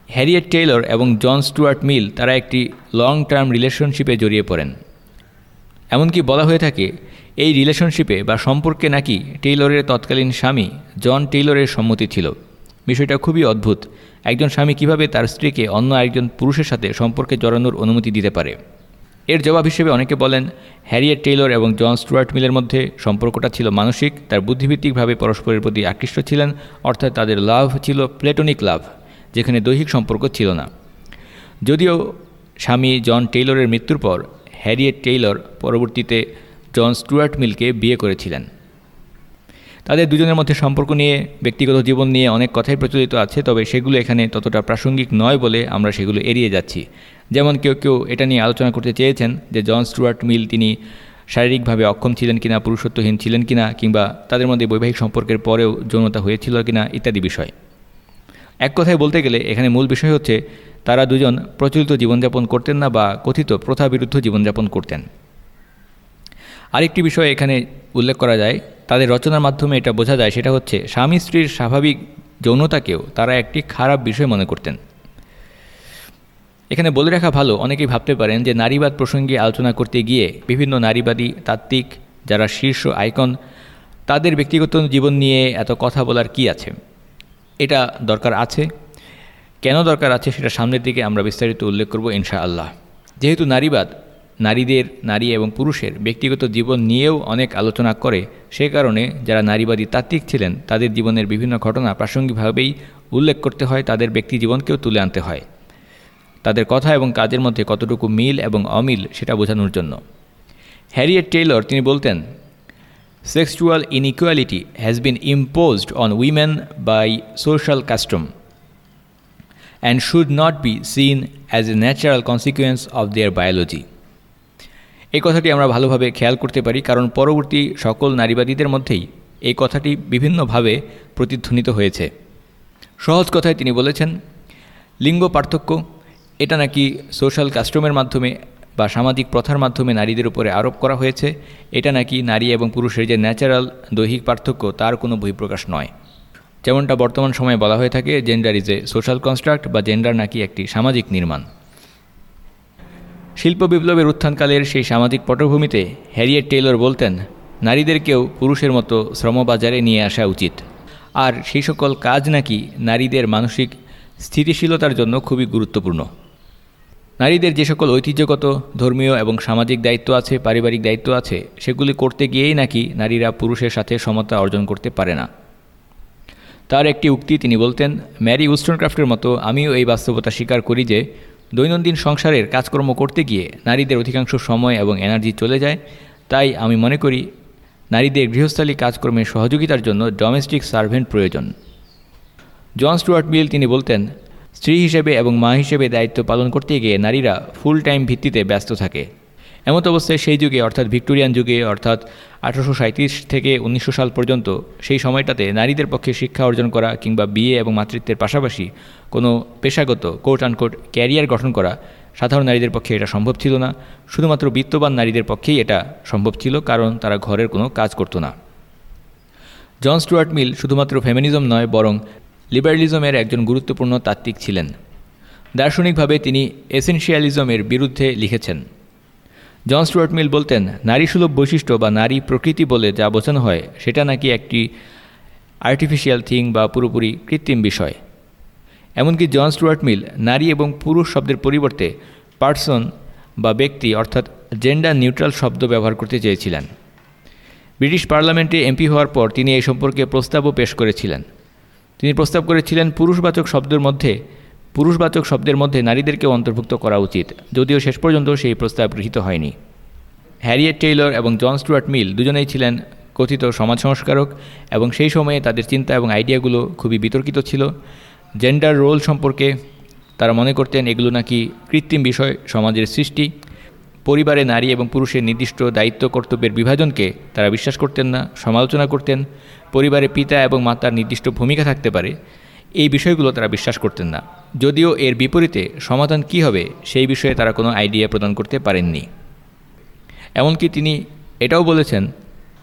হ্যারিয়েট টেইলর এবং জন স্টুয়ার্ট মিল তারা একটি লং টার্ম রিলেশনশিপে জড়িয়ে পড়েন। এমনকি বলা হয়ে থাকে, এই রিলেশনশিপে বা সম্পর্কে নাকি টেইলরের তৎকালীন স্বামী জন টেইলরের সম্মতি ছিল। বিষয়টা খুবই অদ্ভুত, একজন স্বামী কীভাবে তার স্ত্রীকে অন্য একজন পুরুষের সাথে সম্পর্কে জড়ানোর অনুমতি দিতে পারে? এর জবাব হিসেবে অনেকে বলেন, হ্যারিয়েট টেইলর এবং জন স্টুয়ার্ট মিলের মধ্যে সম্পর্কটা ছিল মানসিক, তার বুদ্ধিভিত্তিকভাবে পরস্পরের প্রতি আকৃষ্ট ছিলেন, অর্থাৎ তাদের লাভ ছিল প্লেটনিক লাভ যেখানে দৈহিক সম্পর্ক ছিল না। যদিও স্বামী জন টেইলরের মৃত্যুর পর হ্যারিয়েট টেইলর পরবর্তীতে জন স্টুয়ার্ট মিলকে বিয়ে করেছিলেন। তাদের দুজনের মধ্যে সম্পর্ক নিয়ে, ব্যক্তিগত জীবন নিয়ে অনেক কথাই প্রচলিত আছে, তবে সেগুলো এখানে ততটা প্রাসঙ্গিক নয় বলে আমরা সেগুলো এড়িয়ে যাচ্ছি। যেমন কেউ কেউ এটা নিয়ে আলোচনা করতে চেয়েছেন যে জন স্টুয়ার্ট মিল তিনি শারীরিকভাবে অক্ষম ছিলেন কিনা, পুরুষত্বহীন ছিলেন কিনা, কিংবা তাদের মধ্যে বৈবাহিক সম্পর্কের পরেও যৌনতা হয়েছিল কিনা ইত্যাদি বিষয়। এক কথায় বলতে গেলে এখানে মূল বিষয় হচ্ছে তারা দুজন প্রচলিত জীবনযাপন করতেন না বা কথিত প্রথা বিরুদ্ধ জীবনযাপন করতেন। আরেকটি বিষয় এখানে উল্লেখ করা যায়, তাদের রচনার মাধ্যমে এটা বোঝা যায়, সেটা হচ্ছে স্বামী স্ত্রীর স্বাভাবিক যৌনতাকেও তারা একটি খারাপ বিষয় মনে করতেন। এখানে বলে রাখা ভালো, অনেকেই ভাবতে পারেন যে নারীবাদ প্রসঙ্গে আলোচনা করতে গিয়ে বিভিন্ন নারীবাদী, তাত্ত্বিক যারা শীর্ষ আইকন, তাদের ব্যক্তিগত জীবন নিয়ে এত কথা বলার কি আছে? এটা দরকার আছে। কেন দরকার আছে সেটা সামনের দিকে আমরা বিস্তারিত উল্লেখ করব ইনশা আল্লাহ যেহেতু নারীবাদ, নারীদের, নারী এবং পুরুষের ব্যক্তিগত জীবন নিয়েও অনেক আলোচনা করে, সে কারণে যারা নারীবাদী তাত্ত্বিক ছিলেন, তাদের জীবনের বিভিন্ন ঘটনা প্রাসঙ্গিকভাবেই উল্লেখ করতে হয়, তাদের ব্যক্তি জীবনকেও তুলে আনতে হয়। তাদের কথা এবং কাজের মধ্যে কতটুকু মিল এবং অমিল সেটা বোঝানোর জন্য। হ্যারিয়েট টেইলর তিনি বলতেন sexual inequality has been imposed on women by social custom and should not be seen as a natural consequence of their biology এই কথাটি আমরা ভালোভাবে খেয়াল করতে পারি, কারণ পরবর্তী সকল নারীবাদীদের মধ্যেই এই কথাটি বিভিন্নভাবে প্রতিধ্বনিত হয়েছে। সহজ কথায় তিনি বলেছেন, লিঙ্গ পার্থক্য, এটা নাকি সোশ্যাল কাস্টমের মাধ্যমে বা সামাজিক প্রথার মাধ্যমে নারীদের উপরে আরোপ করা হয়েছে, এটা নাকি নারী এবং পুরুষের যে ন্যাচারাল দৈহিক পার্থক্য, তার কোনো বহিঃপ্রকাশ নয়। যেমনটা বর্তমান সময়ে বলা হয়ে থাকে gender is a social construct বা জেন্ডার নাকি একটি সামাজিক নির্মাণ। শিল্প বিপ্লবের উত্থানকালের সেই সামাজিক পটভূমিতে হ্যারিয়েট টেইলর বলতেন, নারীদেরকেও পুরুষের মতো শ্রমবাজারে নিয়ে আসা উচিত। আর সেই সকল কাজ নাকি নারীদের মানসিক স্থিতিশীলতার জন্য খুবই গুরুত্বপূর্ণ। নারীদের যে সকল ঐতিহ্যগত, ধর্মীয় এবং সামাজিক দায়িত্ব আছে, পারিবারিক দায়িত্ব আছে, সেগুলি করতে গিয়েই নাকি নারীরা পুরুষের সাথে সমতা অর্জন করতে পারে না। তার একটি উক্তি তিনি বলতেন, ম্যারি উস্টনক্রাফ্টের মতো আমিও এই বাস্তবতা স্বীকার করি যে, দৈনন্দিন সংসারের কাজকর্ম করতে গিয়ে নারীদের অধিকাংশ সময় এবং এনার্জি চলে যায়। তাই আমি মনে করি, নারীদের গৃহস্থালী কাজকর্মের সহযোগিতার জন্য ডোমেস্টিক সার্ভেন্ট প্রয়োজন। জন স্টুয়ার্ট মিল তিনি বলতেন, স্ত্রী হিসেবে এবং মা হিসেবে দায়িত্ব পালন করতে গিয়ে নারীরা ফুল টাইম ভিত্তিতে ব্যস্ত থাকে। এমত অবস্থায় সেই যুগে, অর্থাৎ ভিক্টোরিয়ান যুগে, অর্থাৎ আঠারোশো থেকে উনিশশো সাল পর্যন্ত, সেই সময়টাতে নারীদের পক্ষে শিক্ষা অর্জন করা কিংবা বিয়ে এবং মাতৃত্বের পাশাপাশি কোনো পেশাগত কোর্ট আনকোর্ট ক্যারিয়ার গঠন করা, সাধারণ নারীদের পক্ষে এটা সম্ভব ছিল না। শুধুমাত্র বিত্তবান নারীদের পক্ষেই এটা সম্ভব ছিল, কারণ তারা ঘরের কোনো কাজ করতো না। জন স্টুয়ার্ট মিল শুধুমাত্র ফেমিনিজম নয়, বরং লিবারেলিজমের একজন গুরুত্বপূর্ণ তাত্ত্বিক ছিলেন। দার্শনিকভাবে তিনি এসেনশিয়ালিজমের বিরুদ্ধে লিখেছেন। জন স্টুয়ার্ট মিল বলতেন, নারী সুলভ বৈশিষ্ট্য বা নারী প্রকৃতি বলে যা বোঝানো হয়, সেটা নাকি একটি আর্টিফিশিয়াল থিং বা পুরোপুরি কৃত্রিম বিষয়? এমনকি জন স্টুয়ার্ট মিল, নারী এবং পুরুষ শব্দের পরিবর্তে পার্সন বা ব্যক্তি, অর্থাৎ জেন্ডার নিউট্রাল শব্দ ব্যবহার করতে চেয়েছিলেন। ব্রিটিশ পার্লামেন্টে এমপি হওয়ার পর তিনি এই সম্পর্কে প্রস্তাবও পেশ করেছিলেন। তিনি প্রস্তাব করেছিলেন, পুরুষবাচক শব্দের মধ্যে পুরুষবাচক শব্দের মধ্যে নারীদেরকেও অন্তর্ভুক্ত করা উচিত, যদিও শেষ পর্যন্ত সেই প্রস্তাব গৃহীত হয়নি। হ্যারিয়েট টেইলর এবং জন স্টুয়ার্ট মিল দুজনেই ছিলেন কথিত সমাজ সংস্কারক এবং সেই সময়ে তাদের চিন্তা এবং আইডিয়াগুলো খুবই বিতর্কিত ছিল। জেন্ডার রোল সম্পর্কে তারা মনে করতেন এগুলো নাকি কৃত্রিম বিষয় সমাজের সৃষ্টি। পরিবারে নারী এবং পুরুষের নির্দিষ্ট দায়িত্ব, কর্তব্যের বিভাজনকে তারা বিশ্বাস করতেন না, সমালোচনা করতেন। পরিবারে পিতা এবং মাতার নির্দিষ্ট ভূমিকা থাকতে পারে। এই বিষয়গুলো তারা বিশ্বাস করতেন না। যদিও এর বিপরীতে সমাধান কি হবে সেই বিষয়ে তারা কোনো আইডিয়া প্রদান করতে পারেননি। এমনকি তিনি এটাও বলেছেন,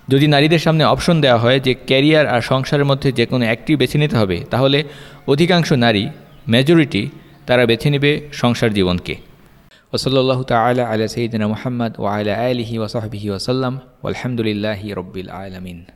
যদি নারীদের সামনে অপশন দেওয়া হয় যে ক্যারিয়ার আর সংসারের মধ্যে যে কোনো একটি বেছে নিতে হবে, তাহলে অধিকাংশ নারী মেজরিটি তারা বেছে নেবে সংসার জীবনকে। ওসল্লাহ তালা আলা সঈদিনা মোহাম্মদ ও আলা আলহি ওসাহবিহি ওসাল্লাম আলহামদুলিল্লাহি রব্বিল আলমিন।